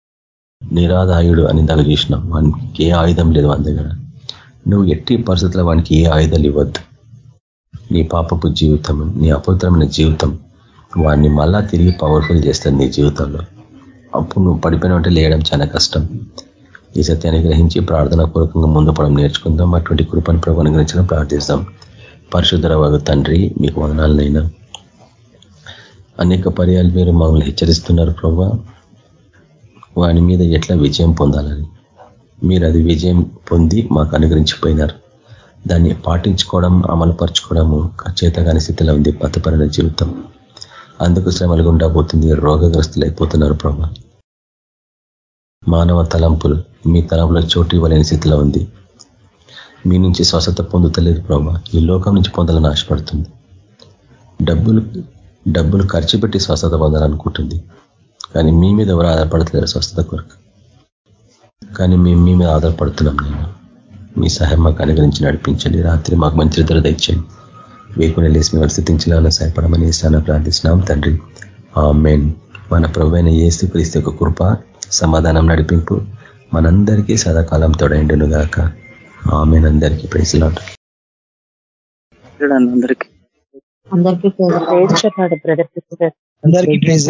నిరాదాయుడు అని దాకా చూసినాం వానికి ఏ ఆయుధం లేదు వాని దగ్గర. నువ్వు ఎట్టి పరిస్థితుల్లో వానికి ఏ ఆయుధాలు ఇవ్వద్దు. నీ పాపపు జీవితం నీ అపవిత్రమైన జీవితం వాడిని మళ్ళా తిరిగి పవర్ఫుల్ చేస్తుంది నీ జీవితంలో. అప్పుడు నువ్వు పడిపోయిన లేయడం చాలా కష్టం. ఈ సత్యాన్ని గ్రహించి ప్రార్థనా పూర్వకంగా ముందు పడం నేర్చుకుందాం. అటువంటి కృపను ప్రభు అనుగ్రహించడం ప్రార్థిస్తాం. పరిశుద్ధర వారు తండ్రి మీకు వదనాలనైనా అనేక పర్యాలు మీరు మమ్మల్ని హెచ్చరిస్తున్నారు ప్రభావ వాని మీద ఎట్లా విజయం పొందాలని? మీరు అది విజయం పొంది మాకు అనుగ్రహించిపోయినారు. దాన్ని పాటించుకోవడం అమలుపరచుకోవడము చేతగాని స్థితిలో ఉంది పతపరణ జీవితం. అందుకు శ్రమలు గుండా పోతుంది రోగగ్రస్తులు అయిపోతున్నారు ప్రభా. మానవ తలంపులు మీ తలంపులో చోటు ఇవ్వలేని స్థితిలో ఉంది. మీ నుంచి స్వస్థత పొందుతలేదు ప్రభా. ఈ లోకం నుంచి పొందాలని ఆశపడుతుంది. డబ్బులు డబ్బులు ఖర్చు పెట్టి స్వస్థత పొందాలనుకుంటుంది. కానీ మీ మీద ఎవరు ఆధారపడతలేరు స్వస్థత కొరకు. కానీ మేము మీ మీద ఆధారపడుతున్నాం నేను. మీ సహాయం మాకు అనుగ్రహించి నడిపించండి. రాత్రి మాకు మంచి నిద్ర తెచ్చండి. వేకుని లేసి మేము స్థితించాలని సహాయపడమని ఇస్తాను ప్రార్థిస్తున్నాం. తండ్రి ఆ మెయిన్ మన ప్రభు ఏసు క్రీస్తు యొక్క కృప సమాధానం నడిపింపు మనందరికీ సదాకాలం తొడైండును గాక. ఆమెన్. అందరికీ అందరికీ అందరికీ ప్రేజ్ చెప్పాడు బ్రదర్ అందరికీ ప్రైజ్